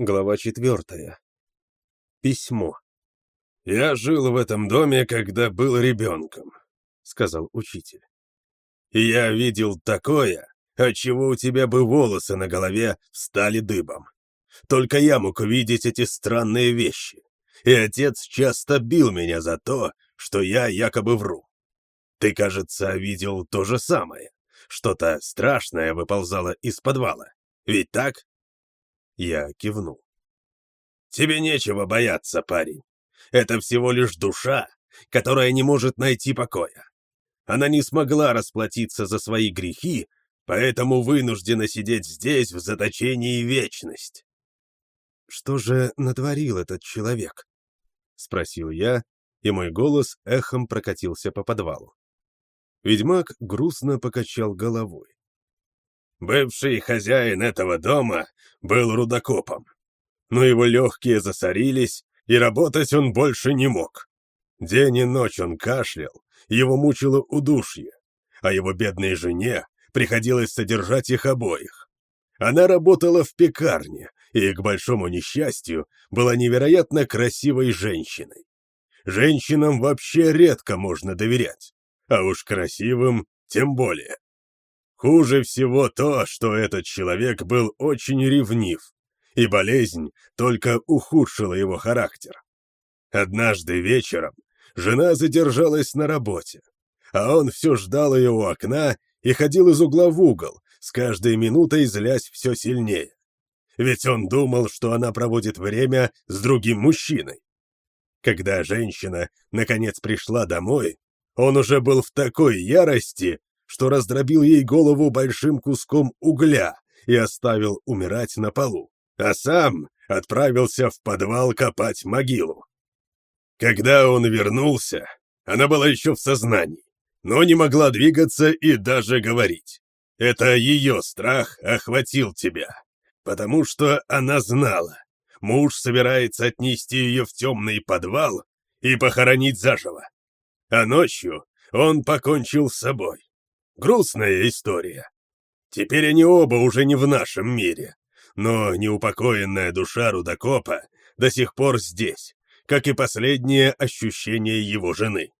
Глава четвертая. Письмо. «Я жил в этом доме, когда был ребенком», — сказал учитель. «И я видел такое, отчего у тебя бы волосы на голове стали дыбом. Только я мог видеть эти странные вещи, и отец часто бил меня за то, что я якобы вру. Ты, кажется, видел то же самое. Что-то страшное выползало из подвала. Ведь так?» Я кивнул. «Тебе нечего бояться, парень. Это всего лишь душа, которая не может найти покоя. Она не смогла расплатиться за свои грехи, поэтому вынуждена сидеть здесь в заточении вечность». «Что же натворил этот человек?» — спросил я, и мой голос эхом прокатился по подвалу. Ведьмак грустно покачал головой. Бывший хозяин этого дома был рудокопом, но его легкие засорились, и работать он больше не мог. День и ночь он кашлял, его мучило удушье, а его бедной жене приходилось содержать их обоих. Она работала в пекарне и, к большому несчастью, была невероятно красивой женщиной. Женщинам вообще редко можно доверять, а уж красивым тем более. Хуже всего то, что этот человек был очень ревнив, и болезнь только ухудшила его характер. Однажды вечером жена задержалась на работе, а он все ждал ее у окна и ходил из угла в угол, с каждой минутой злясь все сильнее. Ведь он думал, что она проводит время с другим мужчиной. Когда женщина, наконец, пришла домой, он уже был в такой ярости, что раздробил ей голову большим куском угля и оставил умирать на полу, а сам отправился в подвал копать могилу. Когда он вернулся, она была еще в сознании, но не могла двигаться и даже говорить. Это ее страх охватил тебя, потому что она знала, муж собирается отнести ее в темный подвал и похоронить заживо. А ночью он покончил с собой. Грустная история. Теперь они оба уже не в нашем мире, но неупокоенная душа Рудокопа до сих пор здесь, как и последнее ощущение его жены.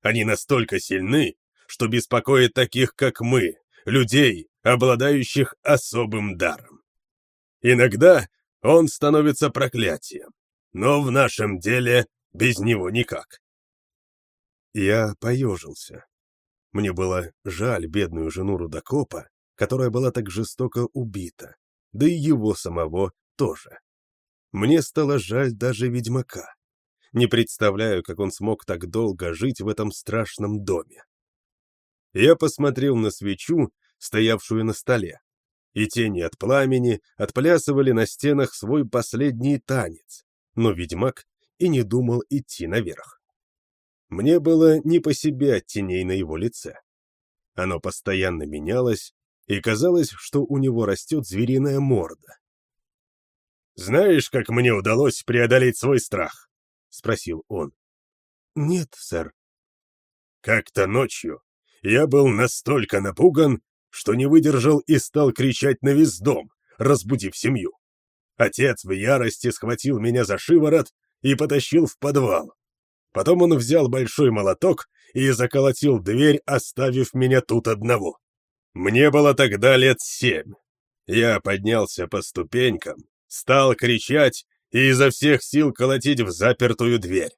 Они настолько сильны, что беспокоят таких, как мы, людей, обладающих особым даром. Иногда он становится проклятием, но в нашем деле без него никак. Я поежился. Мне было жаль бедную жену Рудокопа, которая была так жестоко убита, да и его самого тоже. Мне стало жаль даже ведьмака. Не представляю, как он смог так долго жить в этом страшном доме. Я посмотрел на свечу, стоявшую на столе, и тени от пламени отплясывали на стенах свой последний танец, но ведьмак и не думал идти наверх. Мне было не по себе от теней на его лице. Оно постоянно менялось, и казалось, что у него растет звериная морда. «Знаешь, как мне удалось преодолеть свой страх?» — спросил он. «Нет, сэр». «Как-то ночью я был настолько напуган, что не выдержал и стал кричать на весь дом, разбудив семью. Отец в ярости схватил меня за шиворот и потащил в подвал. Потом он взял большой молоток и заколотил дверь, оставив меня тут одного. Мне было тогда лет семь. Я поднялся по ступенькам, стал кричать и изо всех сил колотить в запертую дверь.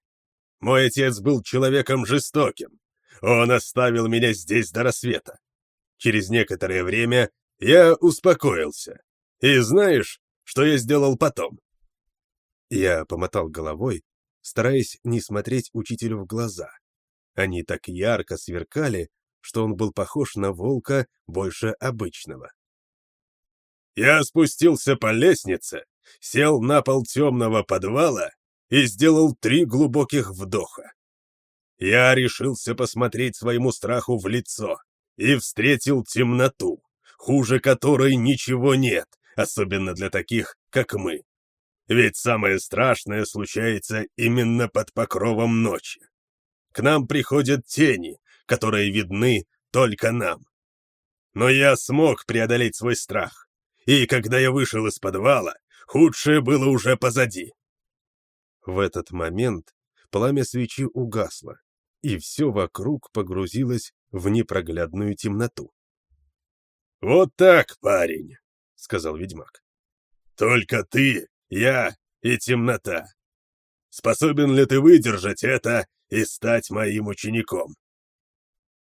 Мой отец был человеком жестоким. Он оставил меня здесь до рассвета. Через некоторое время я успокоился. И знаешь, что я сделал потом? Я помотал головой, стараясь не смотреть учителю в глаза. Они так ярко сверкали, что он был похож на волка больше обычного. Я спустился по лестнице, сел на пол темного подвала и сделал три глубоких вдоха. Я решился посмотреть своему страху в лицо и встретил темноту, хуже которой ничего нет, особенно для таких, как мы. Ведь самое страшное случается именно под покровом ночи. К нам приходят тени, которые видны только нам. Но я смог преодолеть свой страх, и когда я вышел из подвала, Худшее было уже позади. В этот момент пламя свечи угасло, и все вокруг погрузилось в непроглядную темноту. «Вот так, парень», — сказал ведьмак. «Только ты, я и темнота. Способен ли ты выдержать это и стать моим учеником?»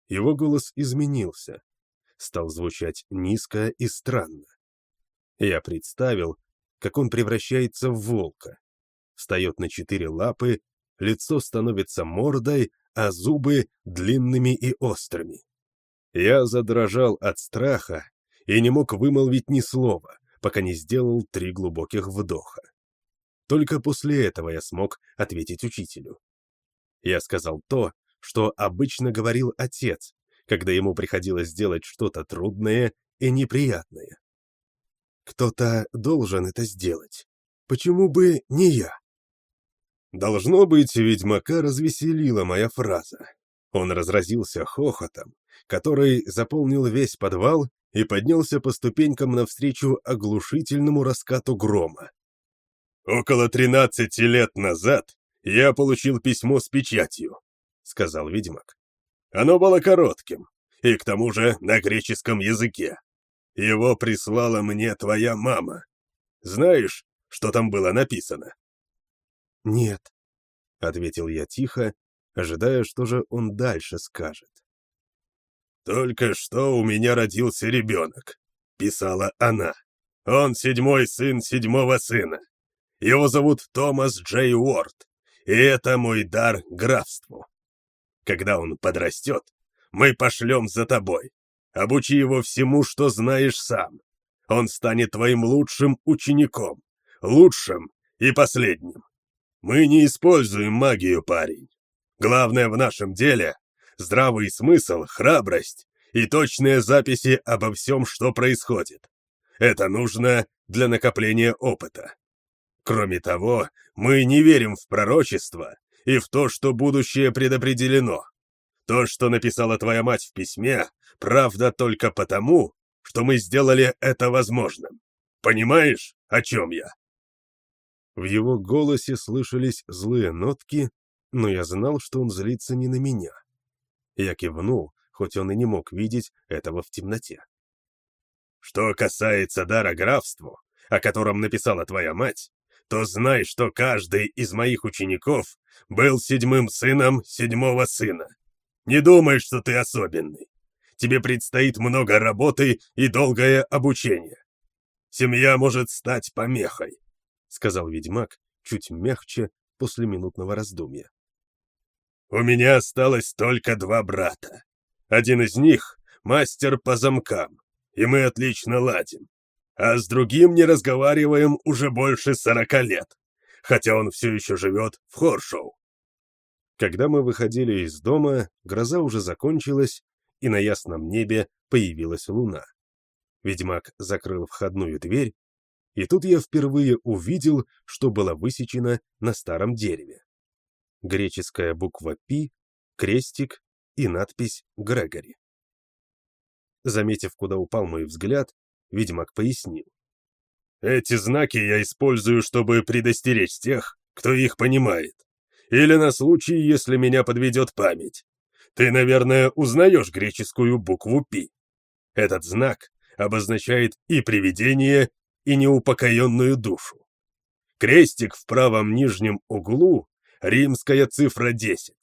Его голос изменился, стал звучать низко и странно. Я представил, как он превращается в волка, встает на четыре лапы, лицо становится мордой, а зубы длинными и острыми. Я задрожал от страха и не мог вымолвить ни слова, пока не сделал три глубоких вдоха. Только после этого я смог ответить учителю. Я сказал то, что обычно говорил отец, когда ему приходилось делать что-то трудное и неприятное. Кто-то должен это сделать. Почему бы не я? Должно быть, ведьмака развеселила моя фраза. Он разразился хохотом, который заполнил весь подвал и поднялся по ступенькам навстречу оглушительному раскату грома. «Около тринадцати лет назад я получил письмо с печатью», — сказал ведьмак. «Оно было коротким, и к тому же на греческом языке. Его прислала мне твоя мама. Знаешь, что там было написано?» «Нет», — ответил я тихо, ожидая, что же он дальше скажет. «Только что у меня родился ребенок», — писала она. «Он седьмой сын седьмого сына. Его зовут Томас Джей Уорд, и это мой дар графству. Когда он подрастет, мы пошлем за тобой. Обучи его всему, что знаешь сам. Он станет твоим лучшим учеником, лучшим и последним. Мы не используем магию, парень. Главное в нашем деле — здравый смысл, храбрость и точные записи обо всем, что происходит. Это нужно для накопления опыта. Кроме того, мы не верим в пророчество и в то, что будущее предопределено. То, что написала твоя мать в письме, правда только потому, что мы сделали это возможным. Понимаешь, о чем я?» В его голосе слышались злые нотки, но я знал, что он злится не на меня. Я кивнул, хоть он и не мог видеть этого в темноте. «Что касается дара графству, о котором написала твоя мать, то знай, что каждый из моих учеников был седьмым сыном седьмого сына. Не думай, что ты особенный. Тебе предстоит много работы и долгое обучение. Семья может стать помехой», — сказал ведьмак, чуть мягче после минутного раздумья. «У меня осталось только два брата. Один из них — мастер по замкам, и мы отлично ладим а с другим не разговариваем уже больше сорока лет, хотя он все еще живет в Хоршоу. Когда мы выходили из дома, гроза уже закончилась, и на ясном небе появилась луна. Ведьмак закрыл входную дверь, и тут я впервые увидел, что было высечено на старом дереве. Греческая буква «Пи», крестик и надпись «Грегори». Заметив, куда упал мой взгляд, Ведьмак пояснил. «Эти знаки я использую, чтобы предостеречь тех, кто их понимает. Или на случай, если меня подведет память. Ты, наверное, узнаешь греческую букву «Пи». Этот знак обозначает и привидение, и неупокоенную душу. Крестик в правом нижнем углу — римская цифра 10.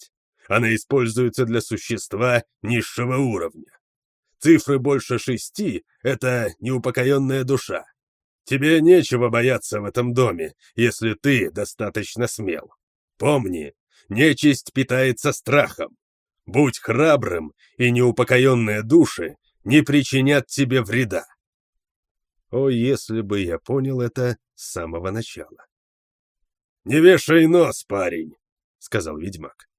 Она используется для существа низшего уровня. Цифры больше шести — это неупокоенная душа. Тебе нечего бояться в этом доме, если ты достаточно смел. Помни, нечисть питается страхом. Будь храбрым, и неупокоенные души не причинят тебе вреда. О, если бы я понял это с самого начала. «Не вешай нос, парень», — сказал ведьмак.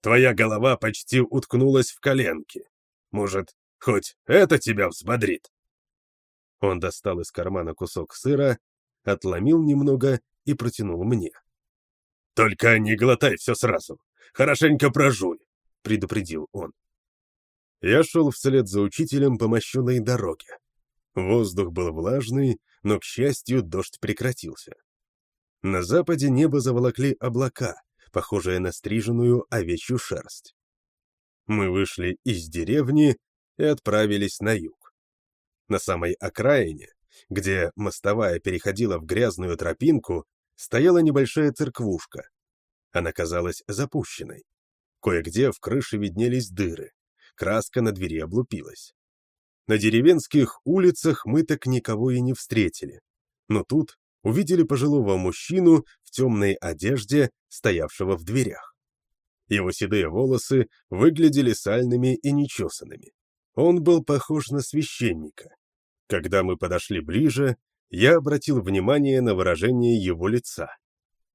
«Твоя голова почти уткнулась в коленки. Может, Хоть это тебя взбодрит. Он достал из кармана кусок сыра, отломил немного и протянул мне. «Только не глотай все сразу. Хорошенько прожуй», — предупредил он. Я шел вслед за учителем по мощенной дороге. Воздух был влажный, но, к счастью, дождь прекратился. На западе небо заволокли облака, похожие на стриженную овечью шерсть. Мы вышли из деревни и отправились на юг. На самой окраине, где мостовая переходила в грязную тропинку, стояла небольшая церквушка. Она казалась запущенной. Кое-где в крыше виднелись дыры. Краска на двери облупилась. На деревенских улицах мы так никого и не встретили. Но тут увидели пожилого мужчину в темной одежде, стоявшего в дверях. Его седые волосы выглядели сальными и нечесанными. Он был похож на священника. Когда мы подошли ближе, я обратил внимание на выражение его лица.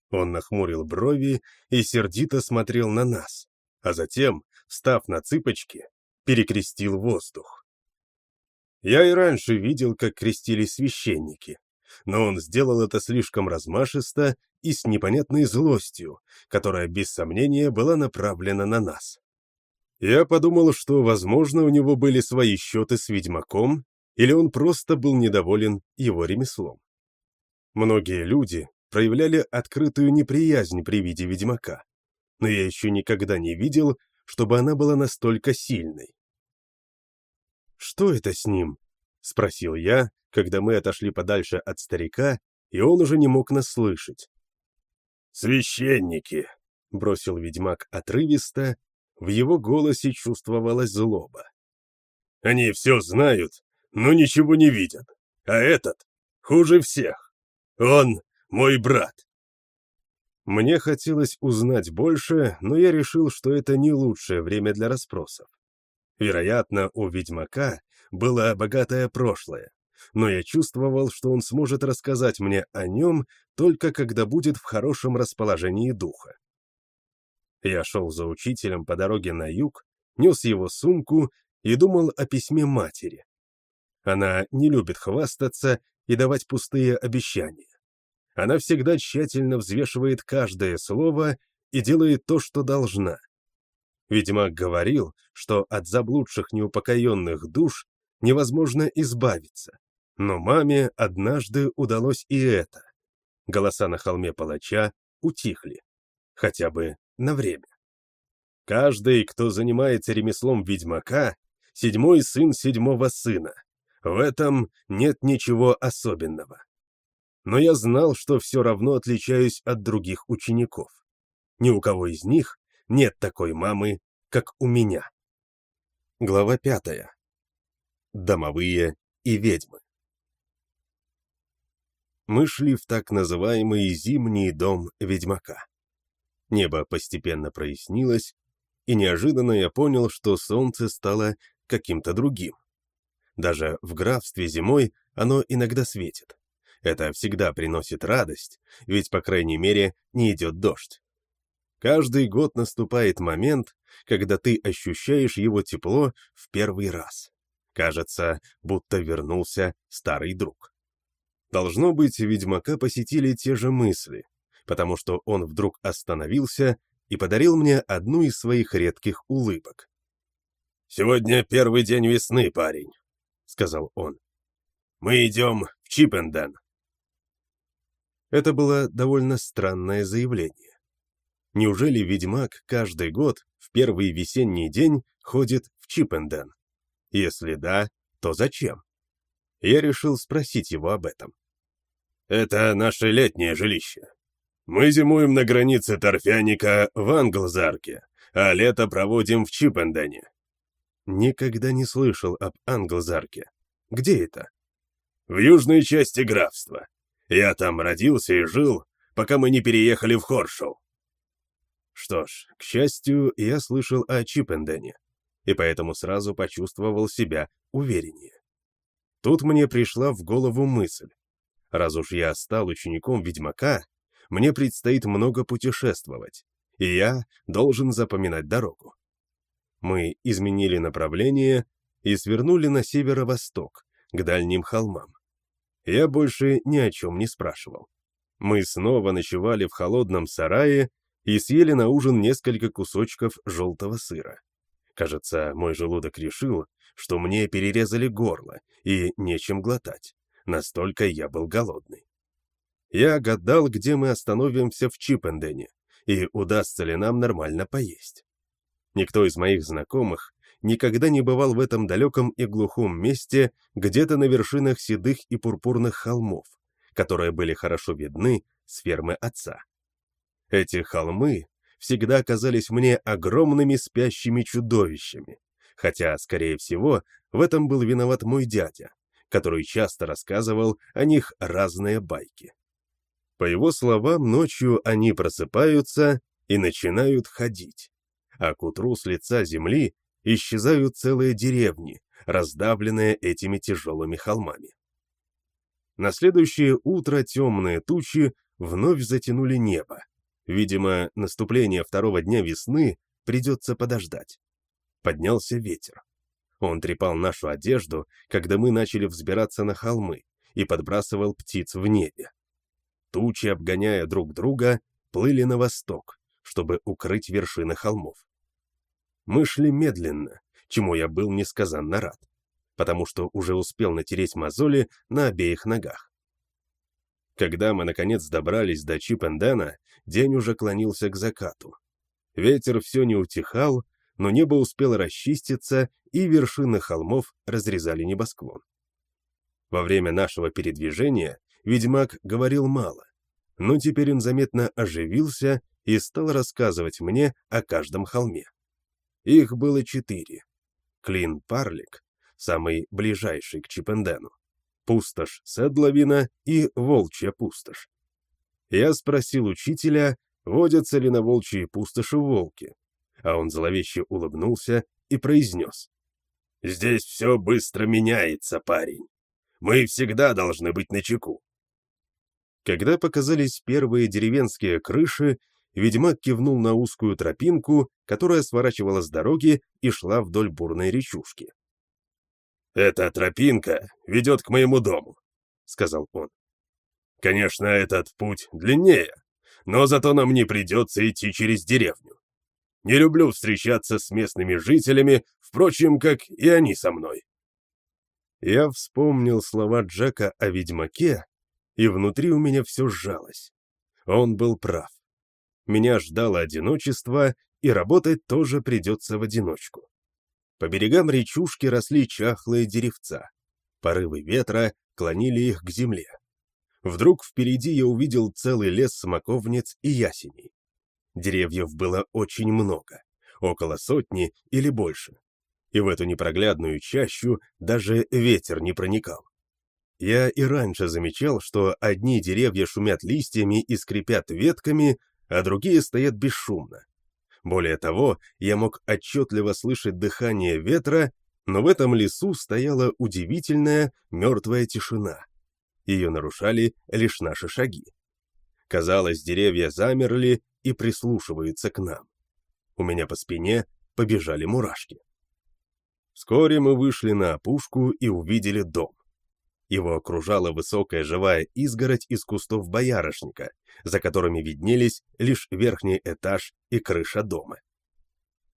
Он нахмурил брови и сердито смотрел на нас, а затем, встав на цыпочки, перекрестил воздух. Я и раньше видел, как крестились священники, но он сделал это слишком размашисто и с непонятной злостью, которая без сомнения была направлена на нас. Я подумал, что, возможно, у него были свои счеты с ведьмаком, или он просто был недоволен его ремеслом. Многие люди проявляли открытую неприязнь при виде ведьмака, но я еще никогда не видел, чтобы она была настолько сильной. «Что это с ним?» — спросил я, когда мы отошли подальше от старика, и он уже не мог нас слышать. «Священники!» — бросил ведьмак отрывисто, в его голосе чувствовалась злоба. «Они все знают, но ничего не видят, а этот хуже всех. Он мой брат». Мне хотелось узнать больше, но я решил, что это не лучшее время для расспросов. Вероятно, у ведьмака было богатое прошлое, но я чувствовал, что он сможет рассказать мне о нем только когда будет в хорошем расположении духа. Я шел за учителем по дороге на юг, нес его сумку и думал о письме матери. Она не любит хвастаться и давать пустые обещания. Она всегда тщательно взвешивает каждое слово и делает то, что должна. Ведьмак говорил, что от заблудших неупокоенных душ невозможно избавиться. Но маме однажды удалось и это. Голоса на холме палача утихли. Хотя бы на время. Каждый, кто занимается ремеслом ведьмака, седьмой сын седьмого сына. В этом нет ничего особенного. Но я знал, что все равно отличаюсь от других учеников. Ни у кого из них нет такой мамы, как у меня. Глава пятая. Домовые и ведьмы. Мы шли в так называемый зимний дом ведьмака. Небо постепенно прояснилось, и неожиданно я понял, что солнце стало каким-то другим. Даже в графстве зимой оно иногда светит. Это всегда приносит радость, ведь, по крайней мере, не идет дождь. Каждый год наступает момент, когда ты ощущаешь его тепло в первый раз. Кажется, будто вернулся старый друг. Должно быть, ведьмака посетили те же мысли, потому что он вдруг остановился и подарил мне одну из своих редких улыбок. «Сегодня первый день весны, парень», — сказал он. «Мы идем в Чипенден». Это было довольно странное заявление. Неужели ведьмак каждый год в первый весенний день ходит в Чипенден? Если да, то зачем? Я решил спросить его об этом. «Это наше летнее жилище. Мы зимуем на границе торфяника в Англзарке, а лето проводим в Чипендене». Никогда не слышал об Англзарке. Где это? В южной части графства. Я там родился и жил, пока мы не переехали в Хоршоу. Что ж, к счастью, я слышал о Чипендене, и поэтому сразу почувствовал себя увереннее. Тут мне пришла в голову мысль. Раз уж я стал учеником ведьмака, мне предстоит много путешествовать, и я должен запоминать дорогу. Мы изменили направление и свернули на северо-восток, к дальним холмам. Я больше ни о чем не спрашивал. Мы снова ночевали в холодном сарае и съели на ужин несколько кусочков желтого сыра. Кажется, мой желудок решил, что мне перерезали горло и нечем глотать, Настолько я был голодный. Я гадал, где мы остановимся в Чипендене, и удастся ли нам нормально поесть. Никто из моих знакомых никогда не бывал в этом далеком и глухом месте, где-то на вершинах седых и пурпурных холмов, которые были хорошо видны с фермы отца. Эти холмы всегда казались мне огромными спящими чудовищами, хотя, скорее всего, в этом был виноват мой дядя, который часто рассказывал о них разные байки. По его словам, ночью они просыпаются и начинают ходить, а к утру с лица земли исчезают целые деревни, раздавленные этими тяжелыми холмами. На следующее утро темные тучи вновь затянули небо. Видимо, наступление второго дня весны придется подождать. Поднялся ветер. Он трепал нашу одежду, когда мы начали взбираться на холмы, и подбрасывал птиц в небе. Тучи, обгоняя друг друга, плыли на восток, чтобы укрыть вершины холмов. Мы шли медленно, чему я был несказанно рад, потому что уже успел натереть мозоли на обеих ногах. Когда мы, наконец, добрались до Чипендена, день уже клонился к закату. Ветер все не утихал, но небо успело расчиститься, и вершины холмов разрезали небосклон. Во время нашего передвижения ведьмак говорил мало, но теперь он заметно оживился и стал рассказывать мне о каждом холме. Их было четыре. Клин-Парлик, самый ближайший к Чипендену, пустошь Седловина и Волчья пустошь. Я спросил учителя, водятся ли на Волчьей пустоши волки, а он зловеще улыбнулся и произнес. «Здесь все быстро меняется, парень. Мы всегда должны быть начеку». Когда показались первые деревенские крыши, ведьмак кивнул на узкую тропинку, которая сворачивала с дороги и шла вдоль бурной речушки. «Эта тропинка ведет к моему дому», — сказал он. «Конечно, этот путь длиннее, но зато нам не придется идти через деревню. Не люблю встречаться с местными жителями, впрочем, как и они со мной. Я вспомнил слова Джека о ведьмаке, и внутри у меня все сжалось. Он был прав. Меня ждало одиночество, и работать тоже придется в одиночку. По берегам речушки росли чахлые деревца. Порывы ветра клонили их к земле. Вдруг впереди я увидел целый лес смоковниц и ясеней. Деревьев было очень много, около сотни или больше. И в эту непроглядную чащу даже ветер не проникал. Я и раньше замечал, что одни деревья шумят листьями и скрипят ветками, а другие стоят бесшумно. Более того, я мог отчетливо слышать дыхание ветра, но в этом лесу стояла удивительная мертвая тишина. Ее нарушали лишь наши шаги. Казалось, деревья замерли и прислушиваются к нам. У меня по спине побежали мурашки. Вскоре мы вышли на опушку и увидели дом. Его окружала высокая живая изгородь из кустов боярышника, за которыми виднелись лишь верхний этаж и крыша дома.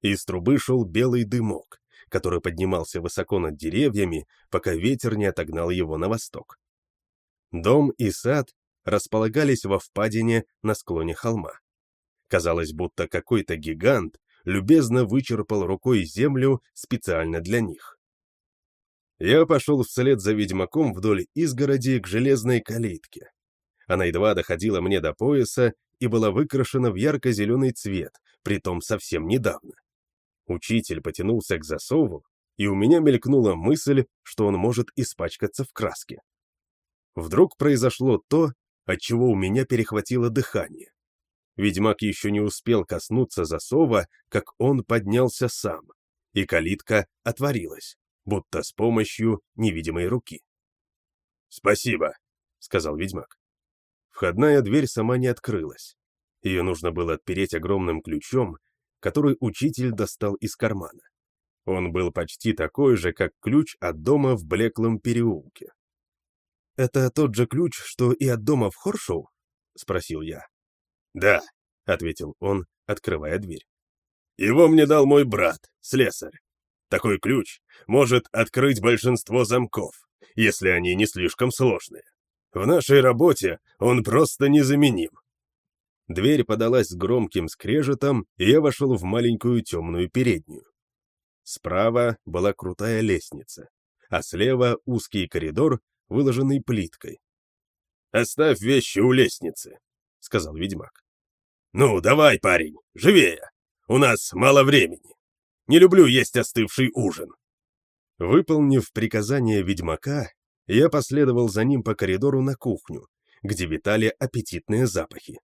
Из трубы шел белый дымок, который поднимался высоко над деревьями, пока ветер не отогнал его на восток. Дом и сад располагались во впадине на склоне холма. Казалось, будто какой-то гигант любезно вычерпал рукой землю специально для них. Я пошел вслед за ведьмаком вдоль изгороди к железной калитке. Она едва доходила мне до пояса и была выкрашена в ярко-зеленый цвет, притом совсем недавно. Учитель потянулся к засову, и у меня мелькнула мысль, что он может испачкаться в краске. Вдруг произошло то, от чего у меня перехватило дыхание. Ведьмак еще не успел коснуться засова, как он поднялся сам, и калитка отворилась, будто с помощью невидимой руки. «Спасибо», — сказал ведьмак. Входная дверь сама не открылась. Ее нужно было отпереть огромным ключом, который учитель достал из кармана. Он был почти такой же, как ключ от дома в Блеклом переулке. «Это тот же ключ, что и от дома в Хоршоу?» — спросил я. «Да», — ответил он, открывая дверь. «Его мне дал мой брат, слесарь. Такой ключ может открыть большинство замков, если они не слишком сложные. В нашей работе он просто незаменим. Дверь подалась с громким скрежетом, и я вошел в маленькую темную переднюю. Справа была крутая лестница, а слева узкий коридор, выложенный плиткой. «Оставь вещи у лестницы», — сказал ведьмак. «Ну, давай, парень, живее! У нас мало времени. Не люблю есть остывший ужин». Выполнив приказание ведьмака, я последовал за ним по коридору на кухню, где витали аппетитные запахи.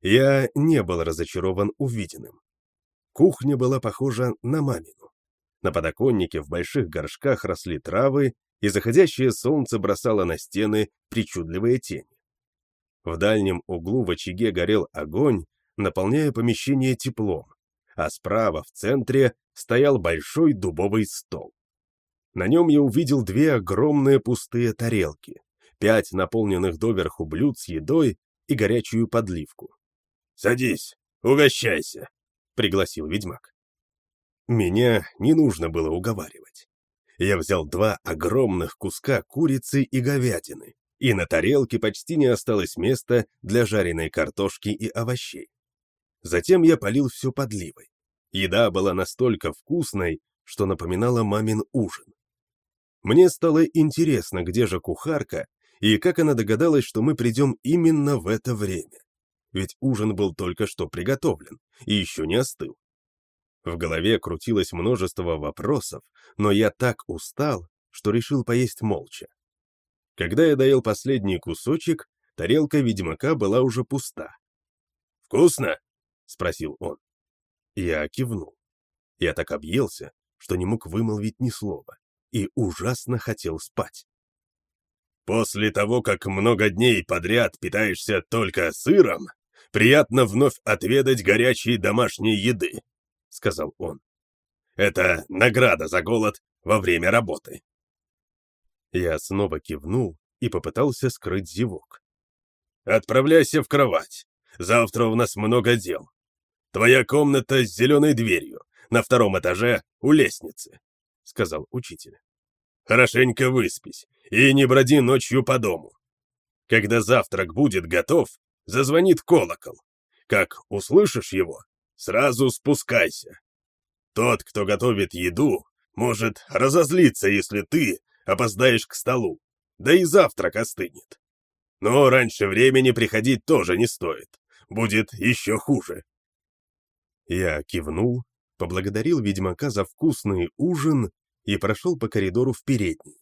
Я не был разочарован увиденным. Кухня была похожа на мамину. На подоконнике в больших горшках росли травы, и заходящее солнце бросало на стены причудливые тени. В дальнем углу в очаге горел огонь, наполняя помещение теплом, а справа в центре стоял большой дубовый стол. На нем я увидел две огромные пустые тарелки, пять наполненных доверху блюд с едой и горячую подливку. «Садись, угощайся», — пригласил ведьмак. Меня не нужно было уговаривать. Я взял два огромных куска курицы и говядины, и на тарелке почти не осталось места для жареной картошки и овощей. Затем я полил все подливой. Еда была настолько вкусной, что напоминала мамин ужин. Мне стало интересно, где же кухарка, и как она догадалась, что мы придем именно в это время. Ведь ужин был только что приготовлен и еще не остыл. В голове крутилось множество вопросов, но я так устал, что решил поесть молча. Когда я доел последний кусочек, тарелка ведьмака была уже пуста. «Вкусно?» — спросил он. Я кивнул. Я так объелся, что не мог вымолвить ни слова и ужасно хотел спать. «После того, как много дней подряд питаешься только сыром, приятно вновь отведать горячей домашней еды», — сказал он. «Это награда за голод во время работы». Я снова кивнул и попытался скрыть зевок. «Отправляйся в кровать. Завтра у нас много дел. Твоя комната с зеленой дверью, на втором этаже у лестницы сказал учитель. «Хорошенько выспись и не броди ночью по дому. Когда завтрак будет готов, зазвонит колокол. Как услышишь его, сразу спускайся. Тот, кто готовит еду, может разозлиться, если ты опоздаешь к столу, да и завтрак остынет. Но раньше времени приходить тоже не стоит, будет еще хуже». Я кивнул, поблагодарил ведьмака за вкусный ужин и прошел по коридору в переднюю.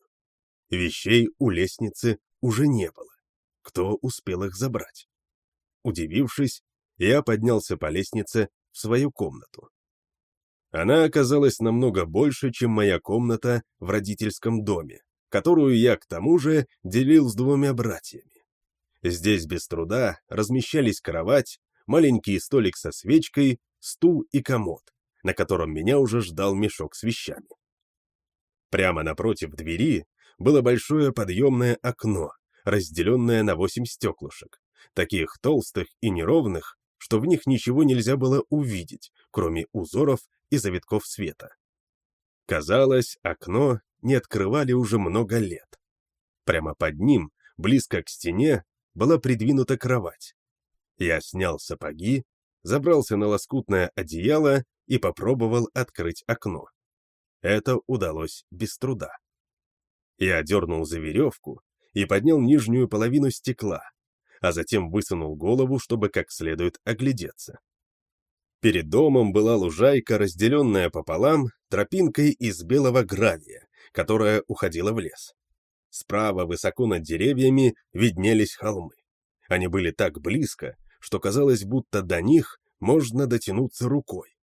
Вещей у лестницы уже не было. Кто успел их забрать? Удивившись, я поднялся по лестнице в свою комнату. Она оказалась намного больше, чем моя комната в родительском доме, которую я, к тому же, делил с двумя братьями. Здесь без труда размещались кровать, маленький столик со свечкой, стул и комод, на котором меня уже ждал мешок с вещами. Прямо напротив двери было большое подъемное окно, разделенное на восемь стеклышек, таких толстых и неровных, что в них ничего нельзя было увидеть, кроме узоров и завитков света. Казалось, окно не открывали уже много лет. Прямо под ним, близко к стене, была придвинута кровать. Я снял сапоги, забрался на лоскутное одеяло и попробовал открыть окно. Это удалось без труда. Я дернул за веревку и поднял нижнюю половину стекла, а затем высунул голову, чтобы как следует оглядеться. Перед домом была лужайка, разделенная пополам тропинкой из белого гравия, которая уходила в лес. Справа, высоко над деревьями, виднелись холмы. Они были так близко, что казалось, будто до них можно дотянуться рукой.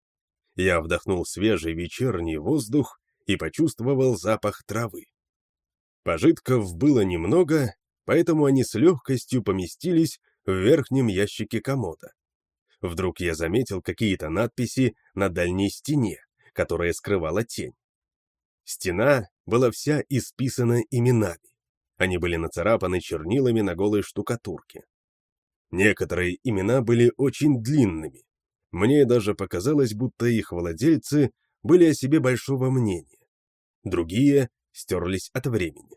Я вдохнул свежий вечерний воздух и почувствовал запах травы. Пожитков было немного, поэтому они с легкостью поместились в верхнем ящике комода. Вдруг я заметил какие-то надписи на дальней стене, которая скрывала тень. Стена была вся исписана именами. Они были нацарапаны чернилами на голой штукатурке. Некоторые имена были очень длинными, мне даже показалось, будто их владельцы были о себе большого мнения. Другие стерлись от времени.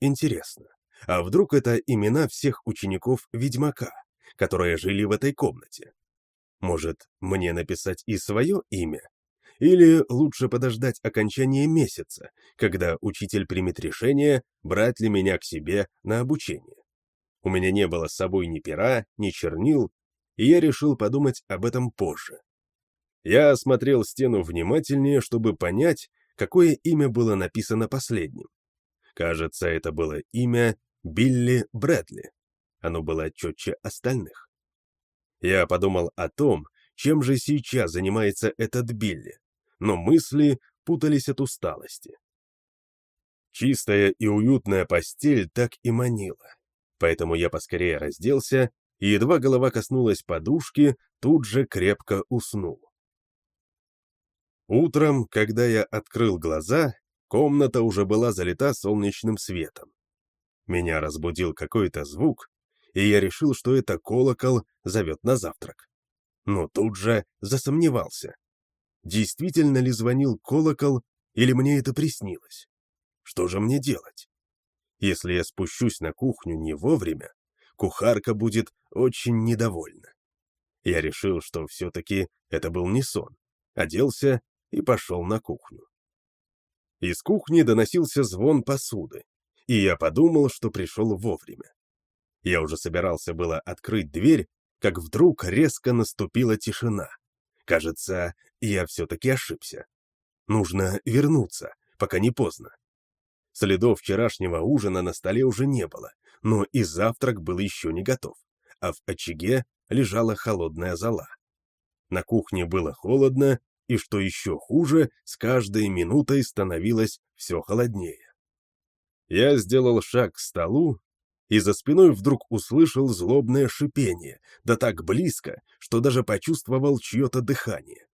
Интересно, а вдруг это имена всех учеников ведьмака, которые жили в этой комнате? Может, мне написать и свое имя? Или лучше подождать окончания месяца, когда учитель примет решение, брать ли меня к себе на обучение? У меня не было с собой ни пера, ни чернил, и я решил подумать об этом позже. Я осмотрел стену внимательнее, чтобы понять, какое имя было написано последним. Кажется, это было имя Билли Брэдли. Оно было четче остальных. Я подумал о том, чем же сейчас занимается этот Билли, но мысли путались от усталости. Чистая и уютная постель так и манила, поэтому я поскорее разделся и едва голова коснулась подушки, тут же крепко уснул. Утром, когда я открыл глаза, комната уже была залита солнечным светом. Меня разбудил какой-то звук, и я решил, что это колокол зовет на завтрак. Но тут же засомневался. Действительно ли звонил колокол, или мне это приснилось? Что же мне делать? Если я спущусь на кухню не вовремя, кухарка будет очень недовольна. Я решил, что все-таки это был не сон. Оделся и пошел на кухню. Из кухни доносился звон посуды, и я подумал, что пришел вовремя. Я уже собирался было открыть дверь, как вдруг резко наступила тишина. Кажется, я все-таки ошибся. Нужно вернуться, пока не поздно. Следов вчерашнего ужина на столе уже не было, но и завтрак был еще не готов, а в очаге лежала холодная зола. На кухне было холодно, и, что еще хуже, с каждой минутой становилось все холоднее. Я сделал шаг к столу, и за спиной вдруг услышал злобное шипение, да так близко, что даже почувствовал чье-то дыхание.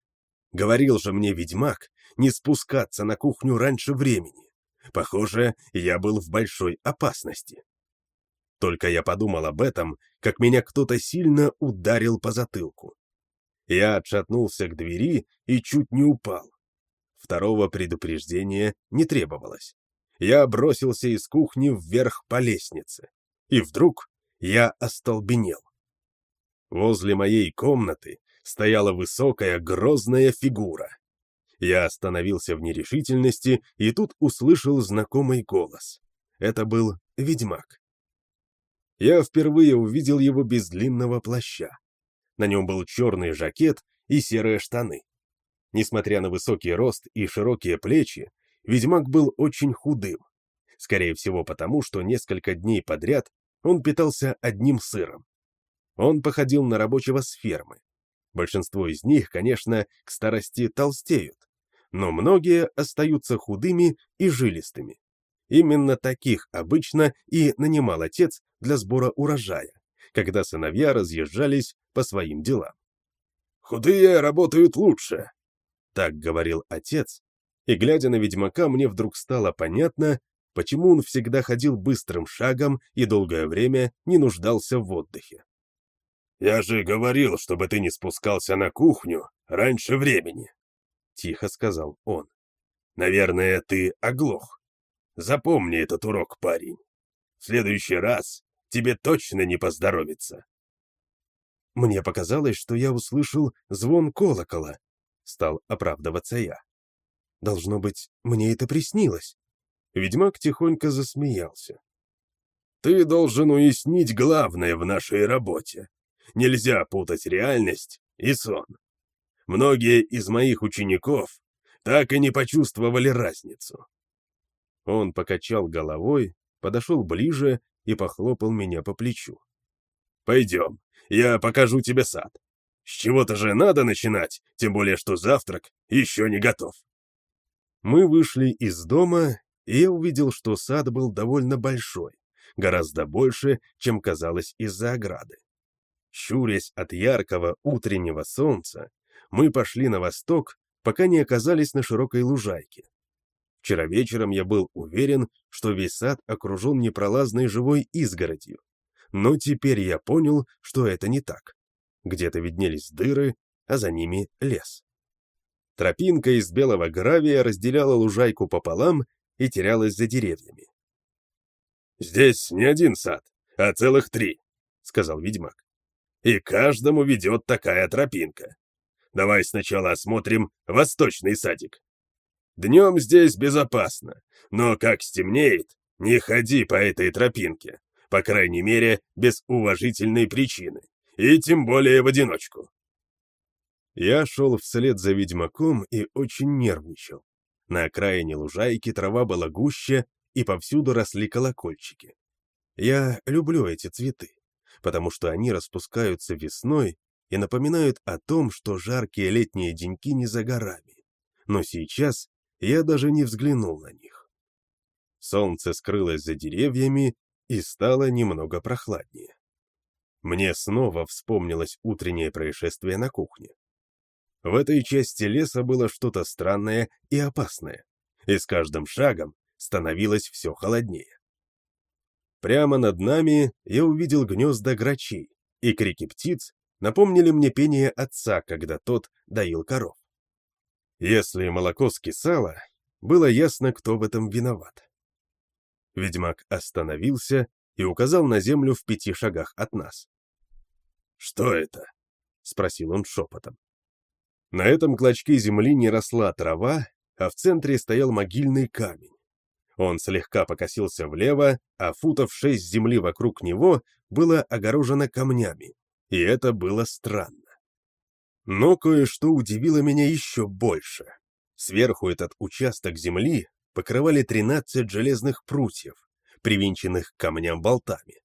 Говорил же мне ведьмак не спускаться на кухню раньше времени. Похоже, я был в большой опасности. Только я подумал об этом, как меня кто-то сильно ударил по затылку. Я отшатнулся к двери и чуть не упал. Второго предупреждения не требовалось. Я бросился из кухни вверх по лестнице. И вдруг я остолбенел. Возле моей комнаты стояла высокая грозная фигура. Я остановился в нерешительности и тут услышал знакомый голос. Это был ведьмак я впервые увидел его без длинного плаща. На нем был черный жакет и серые штаны. Несмотря на высокий рост и широкие плечи, ведьмак был очень худым. Скорее всего потому, что несколько дней подряд он питался одним сыром. Он походил на рабочего с фермы. Большинство из них, конечно, к старости толстеют, но многие остаются худыми и жилистыми. Именно таких обычно и нанимал отец для сбора урожая, когда сыновья разъезжались по своим делам. «Худые работают лучше», — так говорил отец, и, глядя на ведьмака, мне вдруг стало понятно, почему он всегда ходил быстрым шагом и долгое время не нуждался в отдыхе. «Я же говорил, чтобы ты не спускался на кухню раньше времени», — тихо сказал он. «Наверное, ты оглох». Запомни этот урок, парень. В следующий раз тебе точно не поздоровится. Мне показалось, что я услышал звон колокола. Стал оправдываться я. Должно быть, мне это приснилось. Ведьмак тихонько засмеялся. Ты должен уяснить главное в нашей работе. Нельзя путать реальность и сон. Многие из моих учеников так и не почувствовали разницу. Он покачал головой, подошел ближе и похлопал меня по плечу. «Пойдем, я покажу тебе сад. С чего-то же надо начинать, тем более что завтрак еще не готов». Мы вышли из дома, и я увидел, что сад был довольно большой, гораздо больше, чем казалось из-за ограды. Щурясь от яркого утреннего солнца, мы пошли на восток, пока не оказались на широкой лужайке. Вчера вечером я был уверен, что весь сад окружен непролазной живой изгородью. Но теперь я понял, что это не так. Где-то виднелись дыры, а за ними лес. Тропинка из белого гравия разделяла лужайку пополам и терялась за деревьями. «Здесь не один сад, а целых три», — сказал ведьмак. «И каждому ведет такая тропинка. Давай сначала осмотрим восточный садик. Днем здесь безопасно, но как стемнеет, не ходи по этой тропинке, по крайней мере, без уважительной причины, и тем более в одиночку. Я шел вслед за ведьмаком и очень нервничал. На окраине лужайки трава была гуще, и повсюду росли колокольчики. Я люблю эти цветы, потому что они распускаются весной и напоминают о том, что жаркие летние деньки не за горами. Но сейчас я даже не взглянул на них. Солнце скрылось за деревьями, и стало немного прохладнее. Мне снова вспомнилось утреннее происшествие на кухне. В этой части леса было что-то странное и опасное, и с каждым шагом становилось все холоднее. Прямо над нами я увидел гнезда грачей, и крики птиц напомнили мне пение отца, когда тот доил коров. Если молоко скисало, было ясно, кто в этом виноват. Ведьмак остановился и указал на землю в пяти шагах от нас. «Что это?» — спросил он шепотом. На этом клочке земли не росла трава, а в центре стоял могильный камень. Он слегка покосился влево, а футов шесть земли вокруг него было огорожено камнями, и это было странно. Но кое-что удивило меня еще больше. Сверху этот участок земли покрывали 13 железных прутьев, привинченных к камням болтами.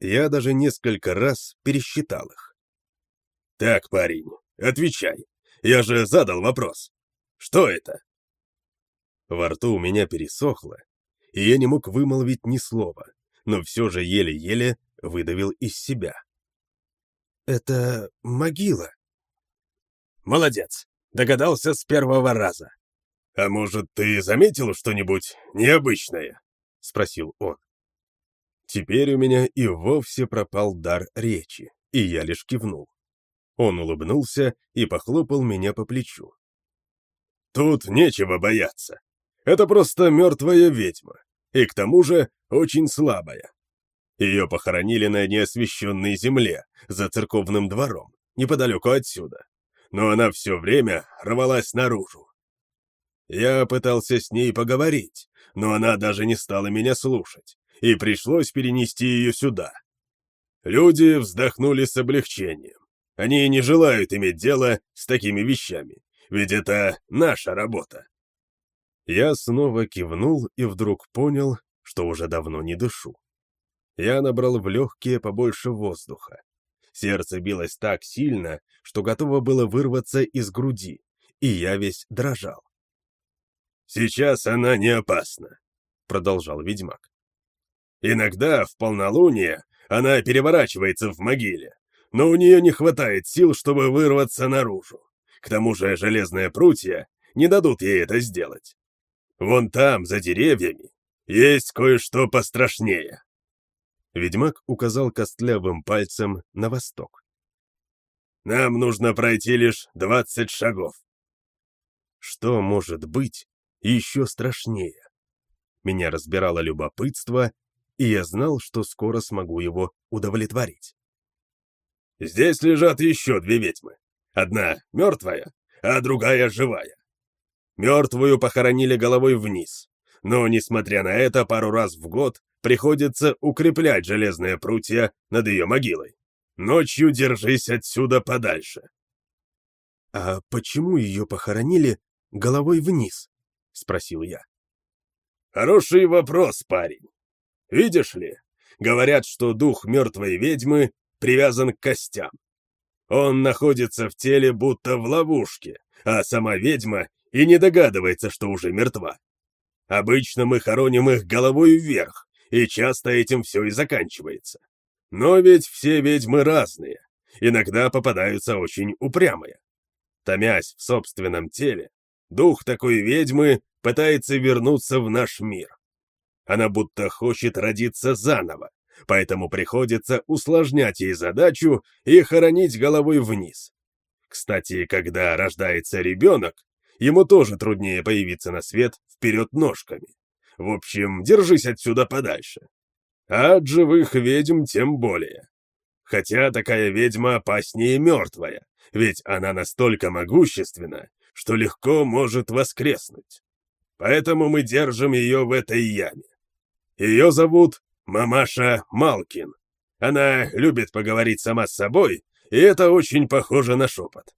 Я даже несколько раз пересчитал их. «Так, парень, отвечай. Я же задал вопрос. Что это?» Во рту у меня пересохло, и я не мог вымолвить ни слова, но все же еле-еле выдавил из себя. «Это могила». «Молодец, догадался с первого раза. А может, ты заметил что-нибудь необычное?» — спросил он. Теперь у меня и вовсе пропал дар речи, и я лишь кивнул. Он улыбнулся и похлопал меня по плечу. «Тут нечего бояться. Это просто мертвая ведьма, и к тому же очень слабая. Ее похоронили на неосвещенной земле, за церковным двором, неподалеку отсюда. Но она все время рвалась наружу. Я пытался с ней поговорить, но она даже не стала меня слушать, и пришлось перенести ее сюда. Люди вздохнули с облегчением. Они не желают иметь дело с такими вещами, ведь это наша работа. Я снова кивнул и вдруг понял, что уже давно не дышу. Я набрал в легкие побольше воздуха. Сердце билось так сильно, что готово было вырваться из груди, и я весь дрожал. «Сейчас она не опасна», — продолжал ведьмак. «Иногда в полнолуние она переворачивается в могиле, но у нее не хватает сил, чтобы вырваться наружу. К тому же железные прутья не дадут ей это сделать. Вон там, за деревьями, есть кое-что пострашнее. Ведьмак указал костлявым пальцем на восток. Нам нужно пройти лишь двадцать шагов. Что может быть еще страшнее? Меня разбирало любопытство, и я знал, что скоро смогу его удовлетворить. Здесь лежат еще две ведьмы. Одна мертвая, а другая живая. Мертвую похоронили головой вниз, но, несмотря на это, пару раз в год приходится укреплять железные прутья над ее могилой. Ночью держись отсюда подальше. — А почему ее похоронили головой вниз? — спросил я. — Хороший вопрос, парень. Видишь ли, говорят, что дух мертвой ведьмы привязан к костям. Он находится в теле будто в ловушке, а сама ведьма и не догадывается, что уже мертва. Обычно мы хороним их головой вверх, и часто этим все и заканчивается. Но ведь все ведьмы разные, иногда попадаются очень упрямые. Томясь в собственном теле, дух такой ведьмы пытается вернуться в наш мир. Она будто хочет родиться заново, поэтому приходится усложнять ей задачу и хоронить головой вниз. Кстати, когда рождается ребенок, ему тоже труднее появиться на свет вперед ножками. В общем, держись отсюда подальше. а от живых ведьм тем более. Хотя такая ведьма опаснее мертвая, ведь она настолько могущественна, что легко может воскреснуть. Поэтому мы держим ее в этой яме. Ее зовут Мамаша Малкин. Она любит поговорить сама с собой, и это очень похоже на шепот.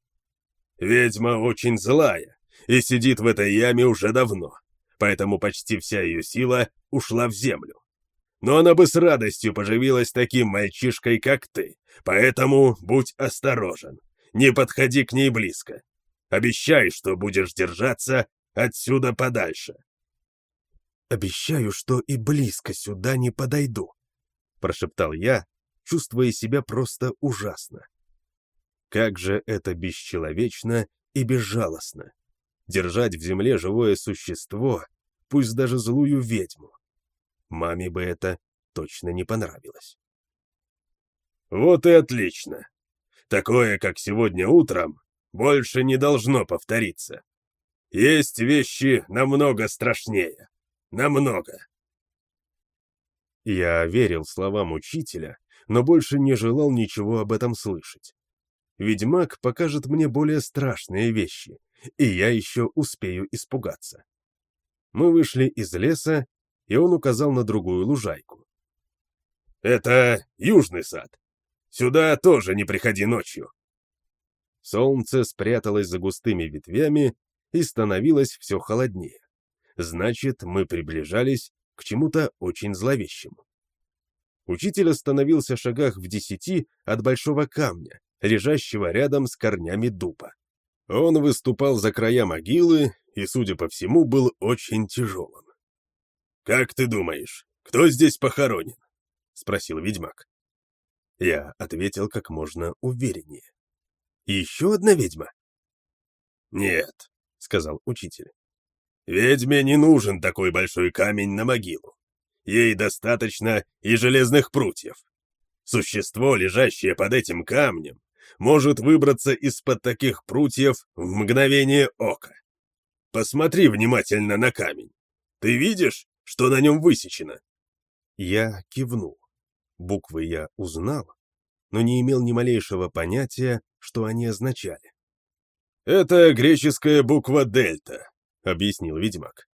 Ведьма очень злая и сидит в этой яме уже давно, поэтому почти вся ее сила ушла в землю но она бы с радостью поживилась таким мальчишкой, как ты. Поэтому будь осторожен, не подходи к ней близко. Обещай, что будешь держаться отсюда подальше. «Обещаю, что и близко сюда не подойду», — прошептал я, чувствуя себя просто ужасно. Как же это бесчеловечно и безжалостно — держать в земле живое существо, пусть даже злую ведьму. Маме бы это точно не понравилось. Вот и отлично. Такое, как сегодня утром, больше не должно повториться. Есть вещи намного страшнее. Намного. Я верил словам учителя, но больше не желал ничего об этом слышать. Ведьмак покажет мне более страшные вещи, и я еще успею испугаться. Мы вышли из леса и он указал на другую лужайку. «Это южный сад. Сюда тоже не приходи ночью». Солнце спряталось за густыми ветвями и становилось все холоднее. Значит, мы приближались к чему-то очень зловещему. Учитель остановился в шагах в десяти от большого камня, лежащего рядом с корнями дуба. Он выступал за края могилы и, судя по всему, был очень тяжелым. «Как ты думаешь, кто здесь похоронен?» — спросил ведьмак. Я ответил как можно увереннее. «Еще одна ведьма?» «Нет», — сказал учитель. «Ведьме не нужен такой большой камень на могилу. Ей достаточно и железных прутьев. Существо, лежащее под этим камнем, может выбраться из-под таких прутьев в мгновение ока. Посмотри внимательно на камень. Ты видишь, что на нем высечено?» Я кивнул. Буквы я узнал, но не имел ни малейшего понятия, что они означали. «Это греческая буква «дельта», — объяснил ведьмак.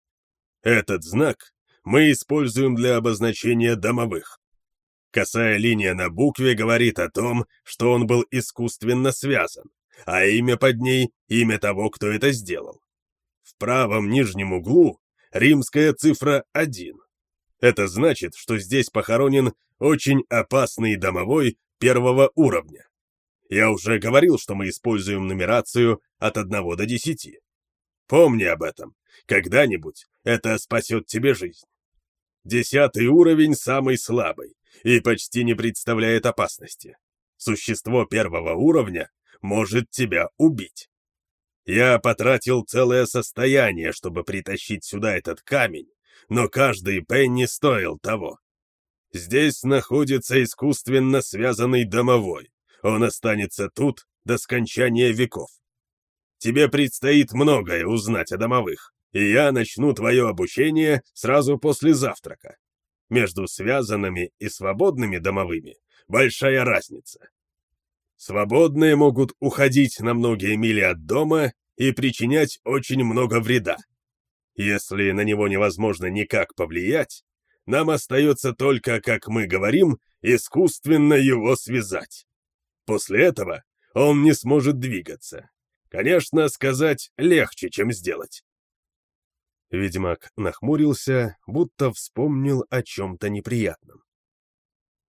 «Этот знак мы используем для обозначения домовых. Косая линия на букве говорит о том, что он был искусственно связан, а имя под ней — имя того, кто это сделал. В правом нижнем углу римская цифра 1. Это значит, что здесь похоронен очень опасный домовой первого уровня. Я уже говорил, что мы используем нумерацию от 1 до 10. Помни об этом. Когда-нибудь это спасет тебе жизнь. Десятый уровень самый слабый и почти не представляет опасности. Существо первого уровня может тебя убить. Я потратил целое состояние, чтобы притащить сюда этот камень, но каждый пенни стоил того. Здесь находится искусственно связанный домовой. Он останется тут до скончания веков. Тебе предстоит многое узнать о домовых, и я начну твое обучение сразу после завтрака. Между связанными и свободными домовыми большая разница. Свободные могут уходить на многие мили от дома и причинять очень много вреда. Если на него невозможно никак повлиять, нам остается только, как мы говорим, искусственно его связать. После этого он не сможет двигаться. Конечно, сказать легче, чем сделать. Ведьмак нахмурился, будто вспомнил о чем-то неприятном.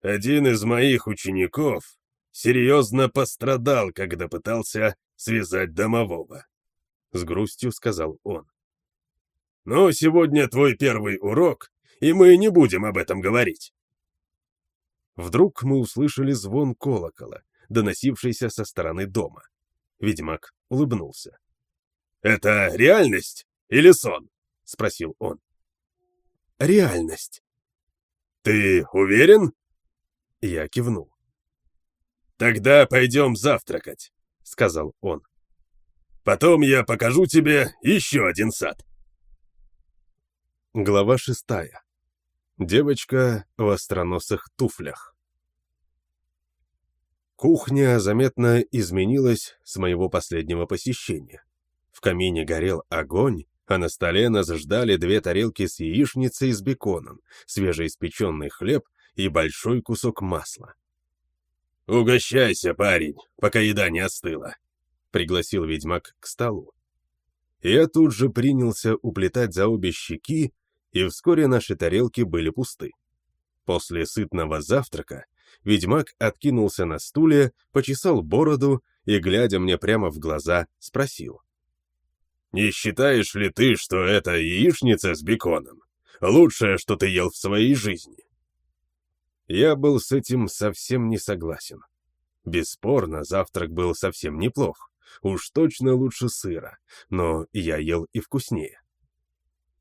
Один из моих учеников серьезно пострадал, когда пытался связать домового», — с грустью сказал он. «Но сегодня твой первый урок, и мы не будем об этом говорить». Вдруг мы услышали звон колокола, доносившийся со стороны дома. Ведьмак улыбнулся. «Это реальность или сон?» — спросил он. «Реальность». «Ты уверен?» Я кивнул. «Тогда пойдем завтракать», — сказал он. «Потом я покажу тебе еще один сад». Глава шестая. Девочка в остроносых туфлях. Кухня заметно изменилась с моего последнего посещения. В камине горел огонь, а на столе нас ждали две тарелки с яичницей с беконом, свежеиспеченный хлеб и большой кусок масла. «Угощайся, парень, пока еда не остыла», — пригласил ведьмак к столу. Я тут же принялся уплетать за обе щеки, и вскоре наши тарелки были пусты. После сытного завтрака ведьмак откинулся на стуле, почесал бороду и, глядя мне прямо в глаза, спросил. «Не считаешь ли ты, что это яичница с беконом? Лучшее, что ты ел в своей жизни?» Я был с этим совсем не согласен. Бесспорно, завтрак был совсем неплох. Уж точно лучше сыра, но я ел и вкуснее.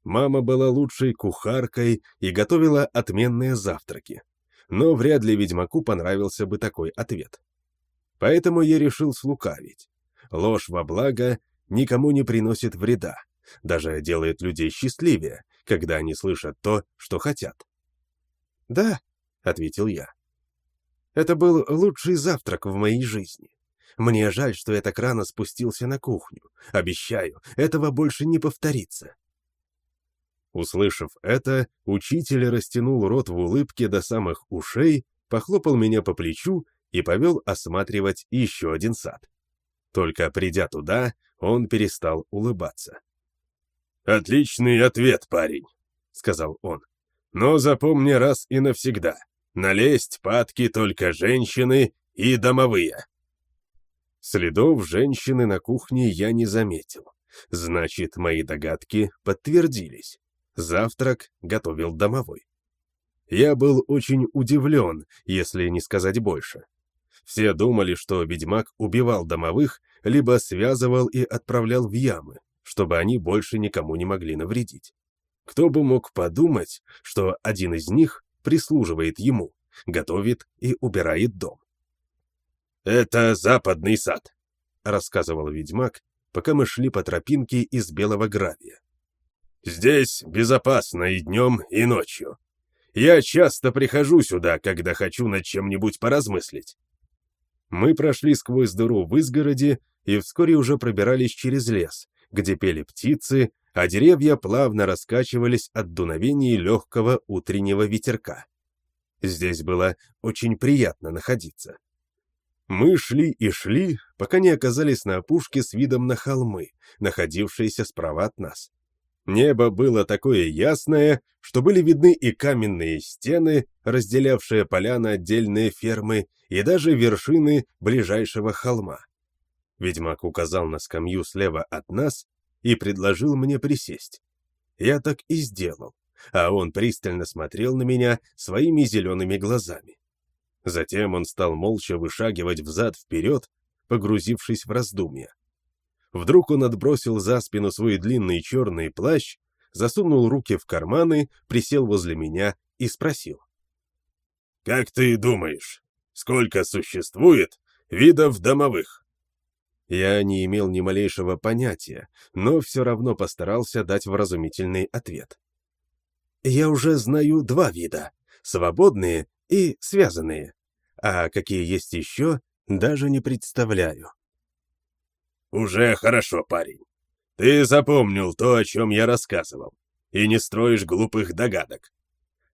Мама была лучшей кухаркой и готовила отменные завтраки но вряд ли ведьмаку понравился бы такой ответ. Поэтому я решил слукавить. Ложь во благо никому не приносит вреда, даже делает людей счастливее, когда они слышат то, что хотят. «Да», — ответил я. «Это был лучший завтрак в моей жизни. Мне жаль, что я так рано спустился на кухню. Обещаю, этого больше не повторится». Услышав это, учитель растянул рот в улыбке до самых ушей, похлопал меня по плечу и повел осматривать еще один сад. Только придя туда, он перестал улыбаться. «Отличный ответ, парень», — сказал он. «Но запомни раз и навсегда, налезть падки только женщины и домовые». Следов женщины на кухне я не заметил. Значит, мои догадки подтвердились. Завтрак готовил домовой. Я был очень удивлен, если не сказать больше. Все думали, что ведьмак убивал домовых, либо связывал и отправлял в ямы, чтобы они больше никому не могли навредить. Кто бы мог подумать, что один из них прислуживает ему, готовит и убирает дом. «Это западный сад», — рассказывал ведьмак, пока мы шли по тропинке из белого гравия. Здесь безопасно и днем, и ночью. Я часто прихожу сюда, когда хочу над чем-нибудь поразмыслить. Мы прошли сквозь дыру в изгороде и вскоре уже пробирались через лес, где пели птицы, а деревья плавно раскачивались от дуновений легкого утреннего ветерка. Здесь было очень приятно находиться. Мы шли и шли, пока не оказались на опушке с видом на холмы, находившиеся справа от нас. Небо было такое ясное, что были видны и каменные стены, разделявшие поля на отдельные фермы, и даже вершины ближайшего холма. Ведьмак указал на скамью слева от нас и предложил мне присесть. Я так и сделал, а он пристально смотрел на меня своими зелеными глазами. Затем он стал молча вышагивать взад-вперед, погрузившись в раздумья. Вдруг он отбросил за спину свой длинный черный плащ, засунул руки в карманы, присел возле меня и спросил. «Как ты думаешь, сколько существует видов домовых?» Я не имел ни малейшего понятия, но все равно постарался дать вразумительный ответ. «Я уже знаю два вида — свободные и связанные. А какие есть еще, даже не представляю». «Уже хорошо, парень. Ты запомнил то, о чем я рассказывал, и не строишь глупых догадок.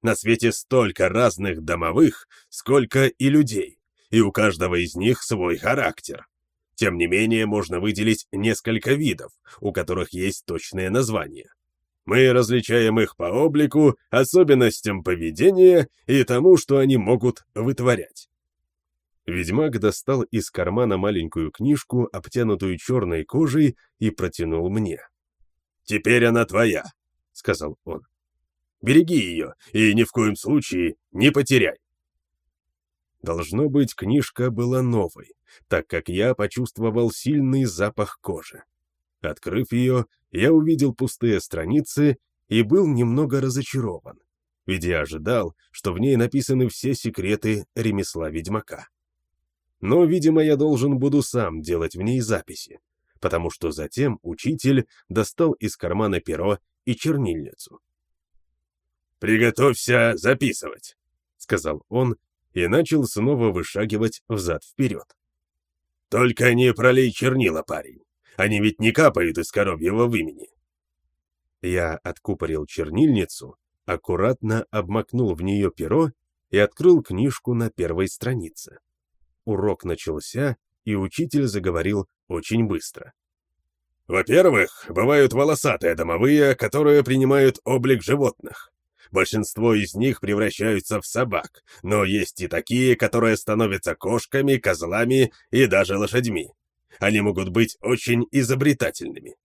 На свете столько разных домовых, сколько и людей, и у каждого из них свой характер. Тем не менее, можно выделить несколько видов, у которых есть точные названия. Мы различаем их по облику, особенностям поведения и тому, что они могут вытворять. Ведьмак достал из кармана маленькую книжку, обтянутую черной кожей, и протянул мне. «Теперь она твоя», — сказал он. «Береги ее и ни в коем случае не потеряй». Должно быть, книжка была новой, так как я почувствовал сильный запах кожи. Открыв ее, я увидел пустые страницы и был немного разочарован, ведь я ожидал, что в ней написаны все секреты ремесла ведьмака но, видимо, я должен буду сам делать в ней записи, потому что затем учитель достал из кармана перо и чернильницу. приготовься записывать», — сказал он и начал снова вышагивать взад-вперед. «Только не пролей чернила, парень. Они ведь не капают из коровьего вымени». Я откупорил чернильницу, аккуратно обмакнул в нее перо и открыл книжку на первой странице. Урок начался, и учитель заговорил очень быстро. Во-первых, бывают волосатые домовые, которые принимают облик животных. Большинство из них превращаются в собак, но есть и такие, которые становятся кошками, козлами и даже лошадьми. Они могут быть очень изобретательными.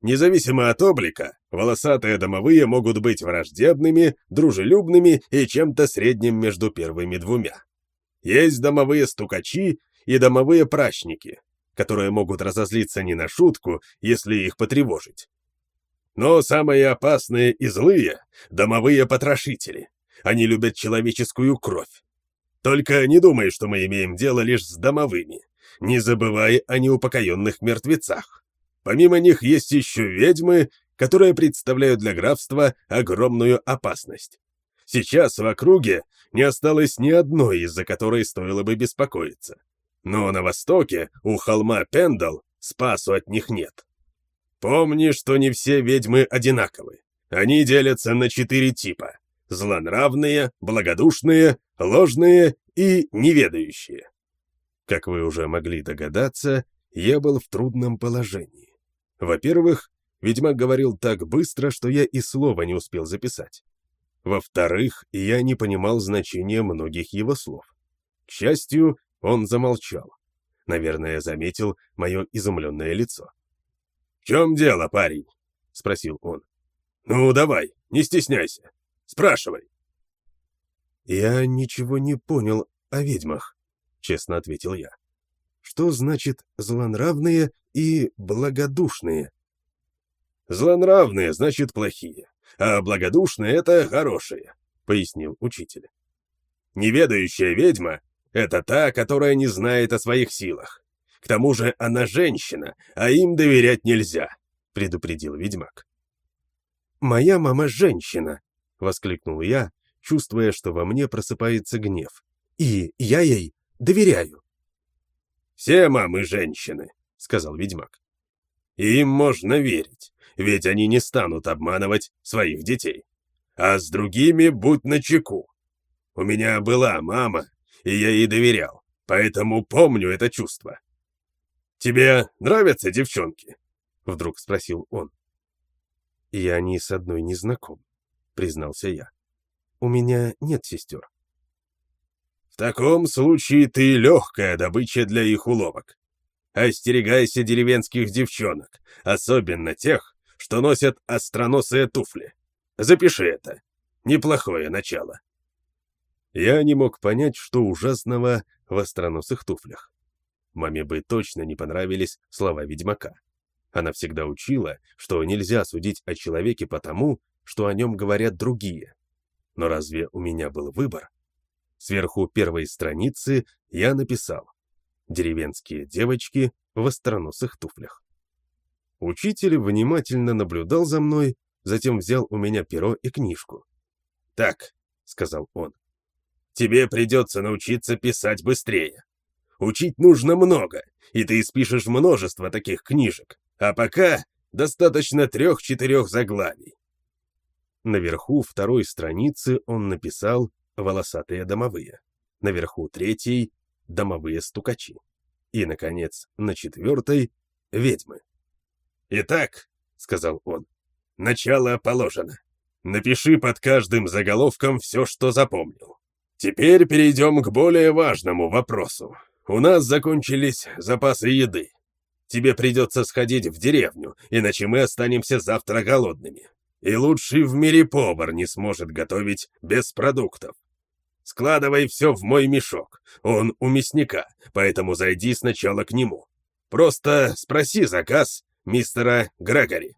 Независимо от облика, волосатые домовые могут быть враждебными, дружелюбными и чем-то средним между первыми двумя. Есть домовые стукачи и домовые прачники, которые могут разозлиться не на шутку, если их потревожить. Но самые опасные и злые — домовые потрошители. Они любят человеческую кровь. Только не думай, что мы имеем дело лишь с домовыми. Не забывай о неупокоенных мертвецах. Помимо них есть еще ведьмы, которые представляют для графства огромную опасность. Сейчас в округе не осталось ни одной, из-за которой стоило бы беспокоиться. Но на востоке, у холма Пендал, спасу от них нет. Помни, что не все ведьмы одинаковы. Они делятся на четыре типа. Злонравные, благодушные, ложные и неведающие. Как вы уже могли догадаться, я был в трудном положении. Во-первых, ведьмак говорил так быстро, что я и слова не успел записать. Во-вторых, я не понимал значения многих его слов. К счастью, он замолчал. Наверное, заметил мое изумленное лицо. «В чем дело, парень?» — спросил он. «Ну, давай, не стесняйся. Спрашивай». «Я ничего не понял о ведьмах», — честно ответил я. Что значит злонравные и благодушные? Злонравные значит плохие, а благодушные — это хорошие, — пояснил учитель. Неведающая ведьма — это та, которая не знает о своих силах. К тому же она женщина, а им доверять нельзя, — предупредил ведьмак. «Моя мама женщина!» — воскликнул я, чувствуя, что во мне просыпается гнев. «И я ей доверяю!» «Все мамы женщины», — сказал ведьмак. «Им можно верить, ведь они не станут обманывать своих детей. А с другими будь начеку. У меня была мама, и я ей доверял, поэтому помню это чувство». «Тебе нравятся девчонки?» — вдруг спросил он. «Я ни с одной не знаком», — признался я. «У меня нет сестер» таком случае ты легкая добыча для их уловок. Остерегайся деревенских девчонок, особенно тех, что носят остроносые туфли. Запиши это. Неплохое начало. Я не мог понять, что ужасного в остроносых туфлях. Маме бы точно не понравились слова ведьмака. Она всегда учила, что нельзя судить о человеке потому, что о нем говорят другие. Но разве у меня был выбор? Сверху первой страницы я написал «Деревенские девочки в остроносых туфлях». Учитель внимательно наблюдал за мной, затем взял у меня перо и книжку. «Так», — сказал он, — «тебе придется научиться писать быстрее. Учить нужно много, и ты испишешь множество таких книжек, а пока достаточно трех-четырех заглавий». Наверху второй страницы он написал волосатые домовые. Наверху третий — домовые стукачи. И, наконец, на четвертой — ведьмы. «Итак», — сказал он, — «начало положено. Напиши под каждым заголовком все, что запомнил. Теперь перейдем к более важному вопросу. У нас закончились запасы еды. Тебе придется сходить в деревню, иначе мы останемся завтра голодными. И лучший в мире повар не сможет готовить без продуктов. Складывай все в мой мешок. Он у мясника, поэтому зайди сначала к нему. Просто спроси заказ мистера Грегори».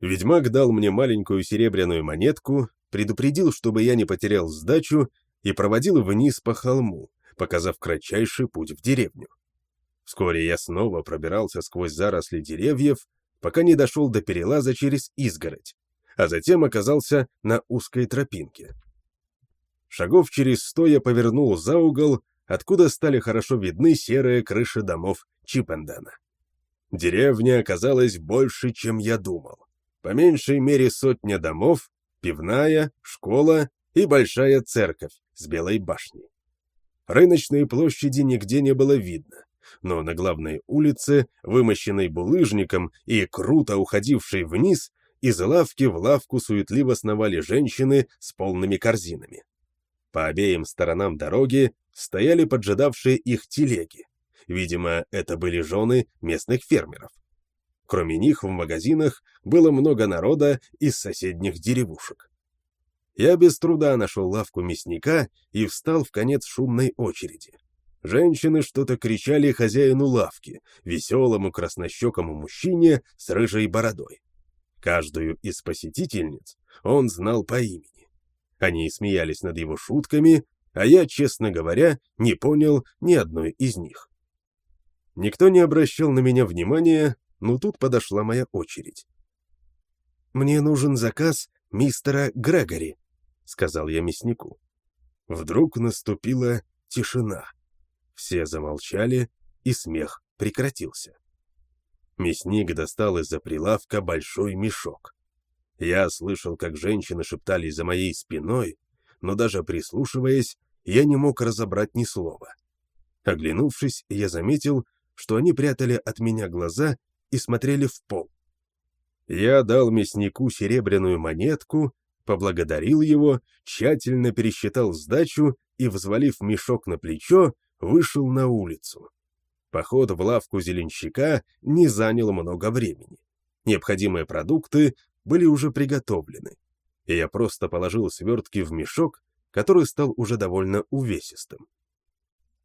Ведьмак дал мне маленькую серебряную монетку, предупредил, чтобы я не потерял сдачу, и проводил вниз по холму, показав кратчайший путь в деревню. Вскоре я снова пробирался сквозь заросли деревьев, пока не дошел до перелаза через изгородь, а затем оказался на узкой тропинке. Шагов через сто я повернул за угол, откуда стали хорошо видны серые крыши домов Чипендена. Деревня оказалась больше, чем я думал. По меньшей мере сотня домов, пивная, школа и большая церковь с белой башней. Рыночной площади нигде не было видно, но на главной улице, вымощенной булыжником и круто уходившей вниз, из лавки в лавку суетливо сновали женщины с полными корзинами. По обеим сторонам дороги стояли поджидавшие их телеги. Видимо, это были жены местных фермеров. Кроме них в магазинах было много народа из соседних деревушек. Я без труда нашел лавку мясника и встал в конец шумной очереди. Женщины что-то кричали хозяину лавки, веселому краснощекому мужчине с рыжей бородой. Каждую из посетительниц он знал по имени. Они смеялись над его шутками, а я, честно говоря, не понял ни одной из них. Никто не обращал на меня внимания, но тут подошла моя очередь. «Мне нужен заказ мистера Грегори», — сказал я мяснику. Вдруг наступила тишина. Все замолчали, и смех прекратился. Мясник достал из-за прилавка большой мешок. Я слышал, как женщины шептались за моей спиной, но даже прислушиваясь, я не мог разобрать ни слова. Оглянувшись, я заметил, что они прятали от меня глаза и смотрели в пол. Я дал мяснику серебряную монетку, поблагодарил его, тщательно пересчитал сдачу и, взвалив мешок на плечо, вышел на улицу. Поход в лавку зеленщика не занял много времени. Необходимые продукты были уже приготовлены, и я просто положил свертки в мешок, который стал уже довольно увесистым.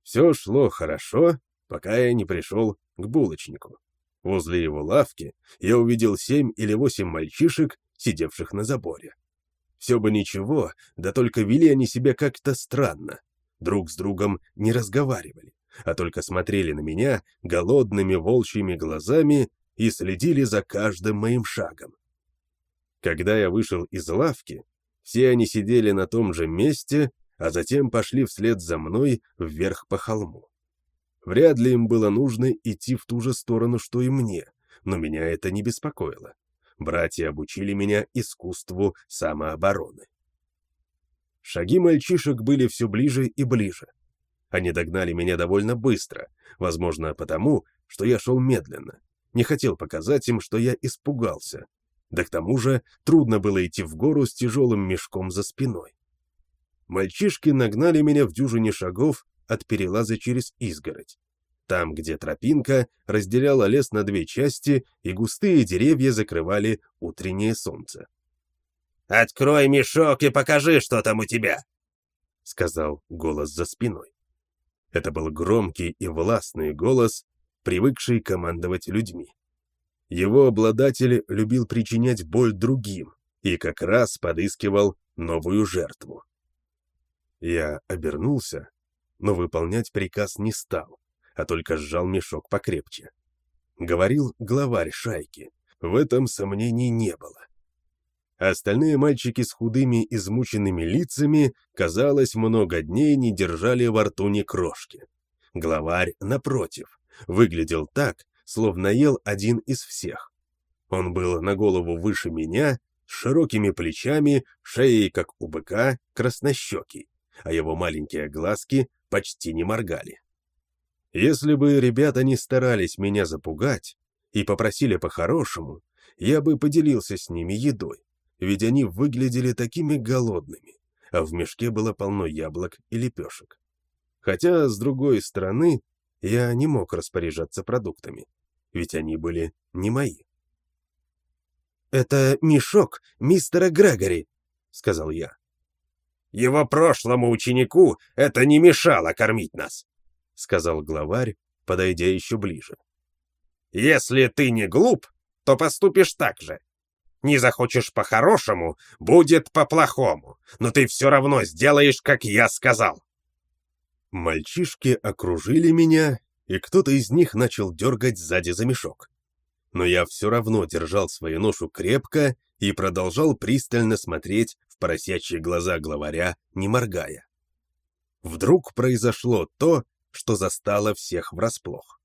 Все шло хорошо, пока я не пришел к булочнику. Возле его лавки я увидел семь или восемь мальчишек, сидевших на заборе. Все бы ничего, да только вели они себя как-то странно. Друг с другом не разговаривали а только смотрели на меня голодными волчьими глазами и следили за каждым моим шагом. Когда я вышел из лавки, все они сидели на том же месте, а затем пошли вслед за мной вверх по холму. Вряд ли им было нужно идти в ту же сторону, что и мне, но меня это не беспокоило. Братья обучили меня искусству самообороны. Шаги мальчишек были все ближе и ближе. Они догнали меня довольно быстро, возможно, потому, что я шел медленно. Не хотел показать им, что я испугался. Да к тому же трудно было идти в гору с тяжелым мешком за спиной. Мальчишки нагнали меня в дюжине шагов от перелаза через изгородь. Там, где тропинка разделяла лес на две части, и густые деревья закрывали утреннее солнце. «Открой мешок и покажи, что там у тебя!» — сказал голос за спиной. Это был громкий и властный голос, привыкший командовать людьми. Его обладатель любил причинять боль другим и как раз подыскивал новую жертву. Я обернулся, но выполнять приказ не стал, а только сжал мешок покрепче. Говорил главарь шайки, в этом сомнений не было. Остальные мальчики с худыми измученными лицами, казалось, много дней не держали во рту ни крошки. Главарь, напротив, выглядел так, словно ел один из всех. Он был на голову выше меня, с широкими плечами, шеей, как у быка, краснощекий, а его маленькие глазки почти не моргали. Если бы ребята не старались меня запугать и попросили по-хорошему, я бы поделился с ними едой ведь они выглядели такими голодными, а в мешке было полно яблок и лепешек. Хотя, с другой стороны, я не мог распоряжаться продуктами, ведь они были не мои. «Это мешок мистера Грегори», — сказал я. «Его прошлому ученику это не мешало кормить нас», — сказал главарь, подойдя еще ближе. «Если ты не глуп, то поступишь так же. Не захочешь по-хорошему, будет по-плохому, но ты все равно сделаешь, как я сказал». Мальчишки окружили меня, и кто-то из них начал дергать сзади за мешок. Но я все равно держал свою ношу крепко и продолжал пристально смотреть поросячьи глаза главаря, не моргая. Вдруг произошло то, что застало всех врасплох.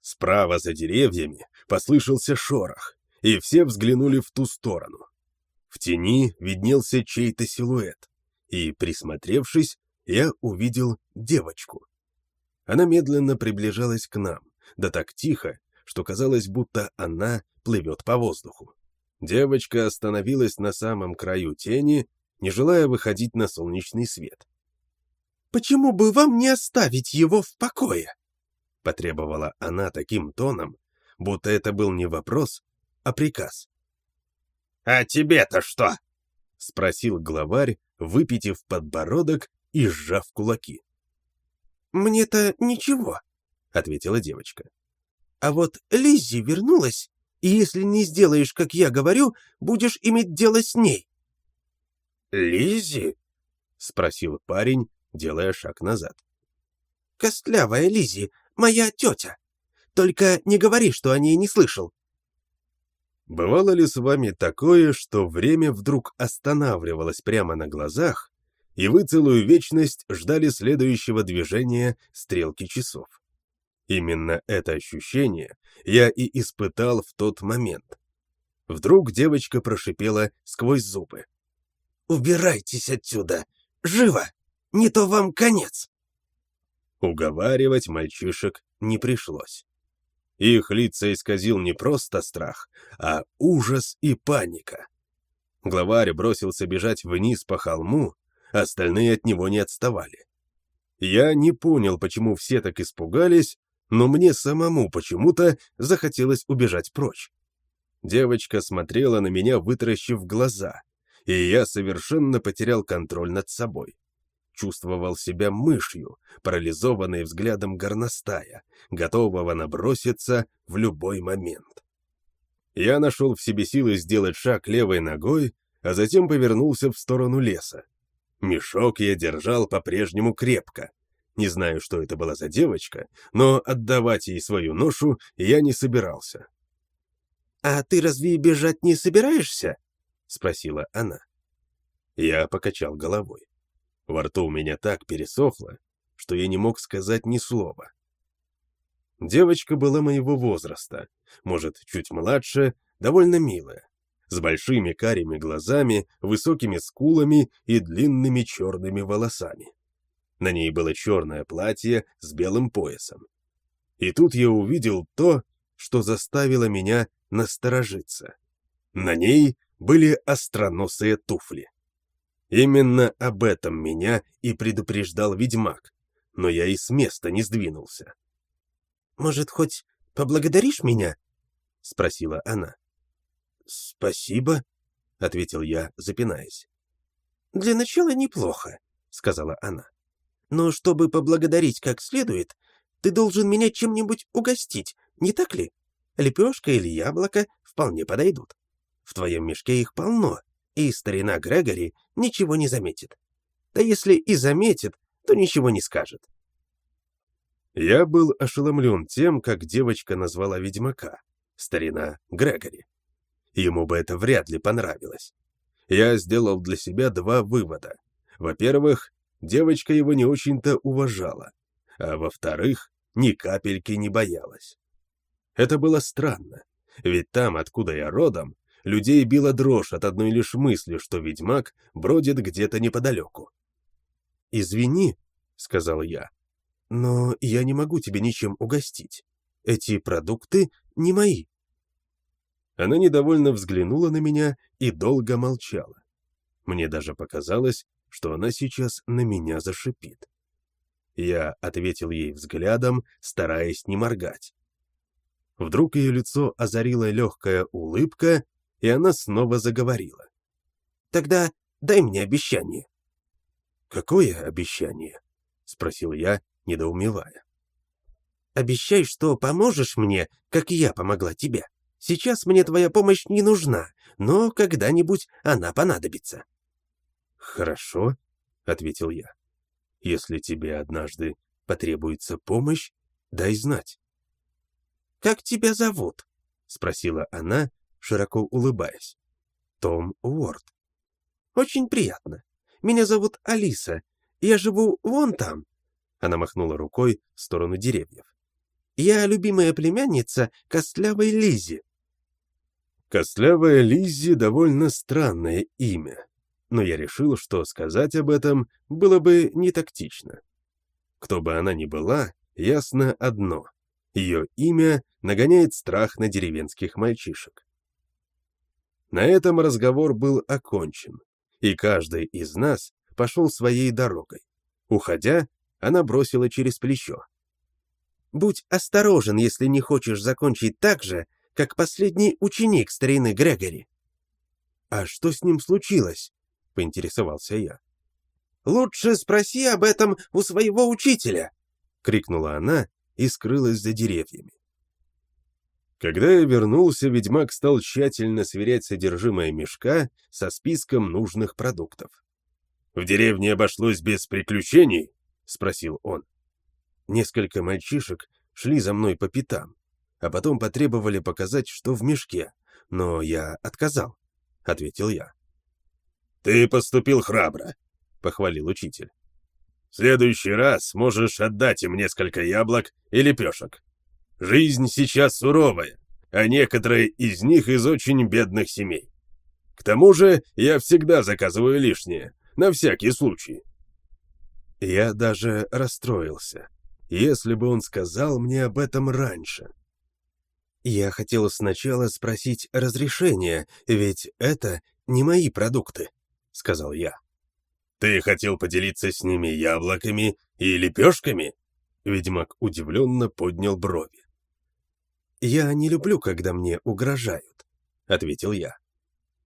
Справа за деревьями послышался шорох, и все взглянули в ту сторону. В тени виднелся чей-то силуэт, и, присмотревшись, я увидел девочку. Она медленно приближалась к нам, да так тихо, что казалось, будто она плывет по воздуху. Девочка остановилась на самом краю тени, не желая выходить на солнечный свет. «Почему бы вам не оставить его в покое?» — потребовала она таким тоном, будто это был не вопрос, а приказ. «А тебе-то что?» — спросил главарь, выпитив подбородок и сжав кулаки. «Мне-то ничего», — ответила девочка. «А вот Лиззи вернулась, и если не сделаешь, как я говорю, будешь иметь дело с ней». «Лиззи?» — спросил парень, делая шаг назад. «Костлявая Лиззи, моя тетя. Только не говори, что о ней не слышал». Бывало ли с вами такое, что время вдруг останавливалось прямо на глазах, и вы целую вечность ждали следующего движения стрелки часов. Именно это ощущение я и испытал в тот момент. Вдруг девочка прошипела сквозь зубы. «Убирайтесь отсюда! Живо! Не то вам конец!» Уговаривать мальчишек не пришлось. Их лица исказил не просто страх, а ужас и паника. Главарь бросился бежать вниз по холму, остальные от него не отставали. Я не понял, почему все так испугались, но мне самому почему-то захотелось убежать прочь. Девочка смотрела на меня, вытаращив глаза, и я совершенно потерял контроль над собой. Чувствовал себя мышью, парализованной взглядом горностая, готового наброситься в любой момент. Я нашел в себе силы сделать шаг левой ногой, а затем повернулся в сторону леса. Мешок я держал по-прежнему крепко. Не знаю, что это была за девочка, но отдавать ей свою ношу я не собирался. «А ты разве бежать не собираешься?» — спросила она. Я покачал головой. Во рту у меня так пересохло, что я не мог сказать ни слова. Девочка была моего возраста, может, чуть младше, довольно милая с большими карими глазами, высокими скулами и длинными черными волосами. На ней было черное платье с белым поясом. И тут я увидел то, что заставило меня насторожиться. На ней были остроносые туфли. Именно об этом меня и предупреждал ведьмак, но я и с места не сдвинулся. «Может, хоть поблагодаришь меня?» — спросила она. «Спасибо», — ответил я, запинаясь. «Для начала неплохо», — сказала она. «Но чтобы поблагодарить как следует, ты должен меня чем-нибудь угостить, не так ли? Лепешка или яблоко вполне подойдут. В твоем мешке их полно, и старина Грегори ничего не заметит. Да если и заметит, то ничего не скажет». Я был ошеломлен тем, как девочка назвала ведьмака, старина Грегори. Ему бы это вряд ли понравилось. Я сделал для себя два вывода. Во-первых, девочка его не очень-то уважала, а во-вторых, ни капельки не боялась. Это было странно, ведь там, откуда я родом, людей била дрожь от одной лишь мысли, что ведьмак бродит где-то неподалеку. «Извини», — сказал я, — «но я не могу тебе ничем угостить. Эти продукты не мои». Она недовольно взглянула на меня и долго молчала. Мне даже показалось, что она сейчас на меня зашипит. Я ответил ей взглядом, стараясь не моргать. Вдруг ее лицо озарила легкая улыбка, и она снова заговорила. «Тогда дай мне обещание». «Какое обещание?» — спросил я, недоумевая. «Обещай, что поможешь мне, как я помогла тебе». Сейчас мне твоя помощь не нужна, но когда-нибудь она понадобится». «Хорошо», — ответил я. «Если тебе однажды потребуется помощь, дай знать». «Как тебя зовут?» — спросила она, широко улыбаясь. Том Уорд. «Очень приятно. Меня зовут Алиса. Я живу вон там». Она махнула рукой в сторону деревьев. «Я любимая племянница Костлявой Лизи». Костлявая Лиззи довольно странное имя, но я решил, что сказать об этом было бы не тактично. Кто бы она ни была, ясно одно — ее имя нагоняет страх на деревенских мальчишек. На этом разговор был окончен, и каждый из нас пошел своей дорогой. Уходя, она бросила через плечо. «Будь осторожен, если не хочешь закончить так же, как последний ученик старины Грегори». «А что с ним случилось?» — поинтересовался я. «Лучше спроси об этом у своего учителя!» — крикнула она и скрылась за деревьями. Когда я вернулся, ведьмак стал тщательно сверять содержимое мешка со списком нужных продуктов. «В деревне обошлось без приключений?» — спросил он. Несколько мальчишек шли за мной по пятам, а потом потребовали показать, что в мешке, но я отказал, — ответил я. «Ты поступил храбро», — похвалил учитель. «В следующий раз можешь отдать им несколько яблок и лепешек. Жизнь сейчас суровая, а некоторые из них из очень бедных семей. К тому же я всегда заказываю лишнее, на всякий случай». Я даже расстроился, если бы он сказал мне об этом раньше. Я хотел сначала спросить разрешения, ведь это не мои продукты, — сказал я. «Ты хотел поделиться с ними яблоками и лепешками?» Ведьмак удивленно поднял брови. «Я не люблю, когда мне угрожают», — ответил я.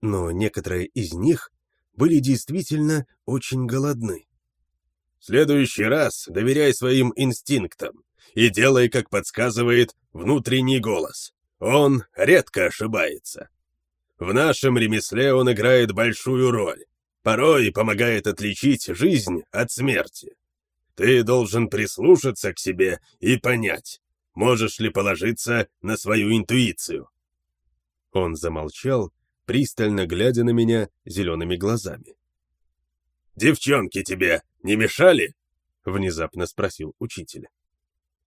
«Но некоторые из них были действительно очень голодны». «В следующий раз доверяй своим инстинктам и делай, как подсказывает внутренний голос. Он редко ошибается. В нашем ремесле он играет большую роль. Порой помогает отличить жизнь от смерти. Ты должен прислушаться к себе и понять, можешь ли положиться на свою интуицию. Он замолчал, пристально глядя на меня зелеными глазами. «Девчонки тебе не мешали?» — внезапно спросил учитель.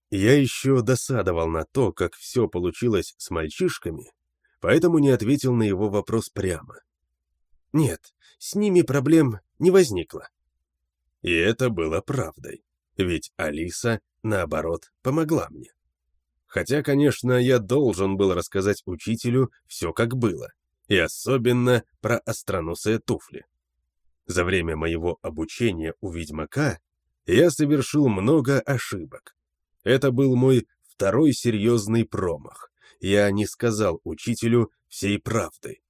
Я еще досадовал на то, как все получилось с мальчишками, поэтому не ответил на его вопрос прямо. Нет, с ними проблем не возникло. И это было правдой, ведь Алиса, наоборот, помогла мне. Хотя, конечно, я должен был рассказать учителю все как было, и особенно про остроносые туфли. За время моего обучения у ведьмака я совершил много ошибок, это был мой второй серьезный промах. Я не сказал учителю всей правды.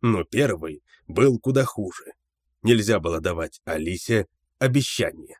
Но первый был куда хуже. Нельзя было давать Алисе обещание.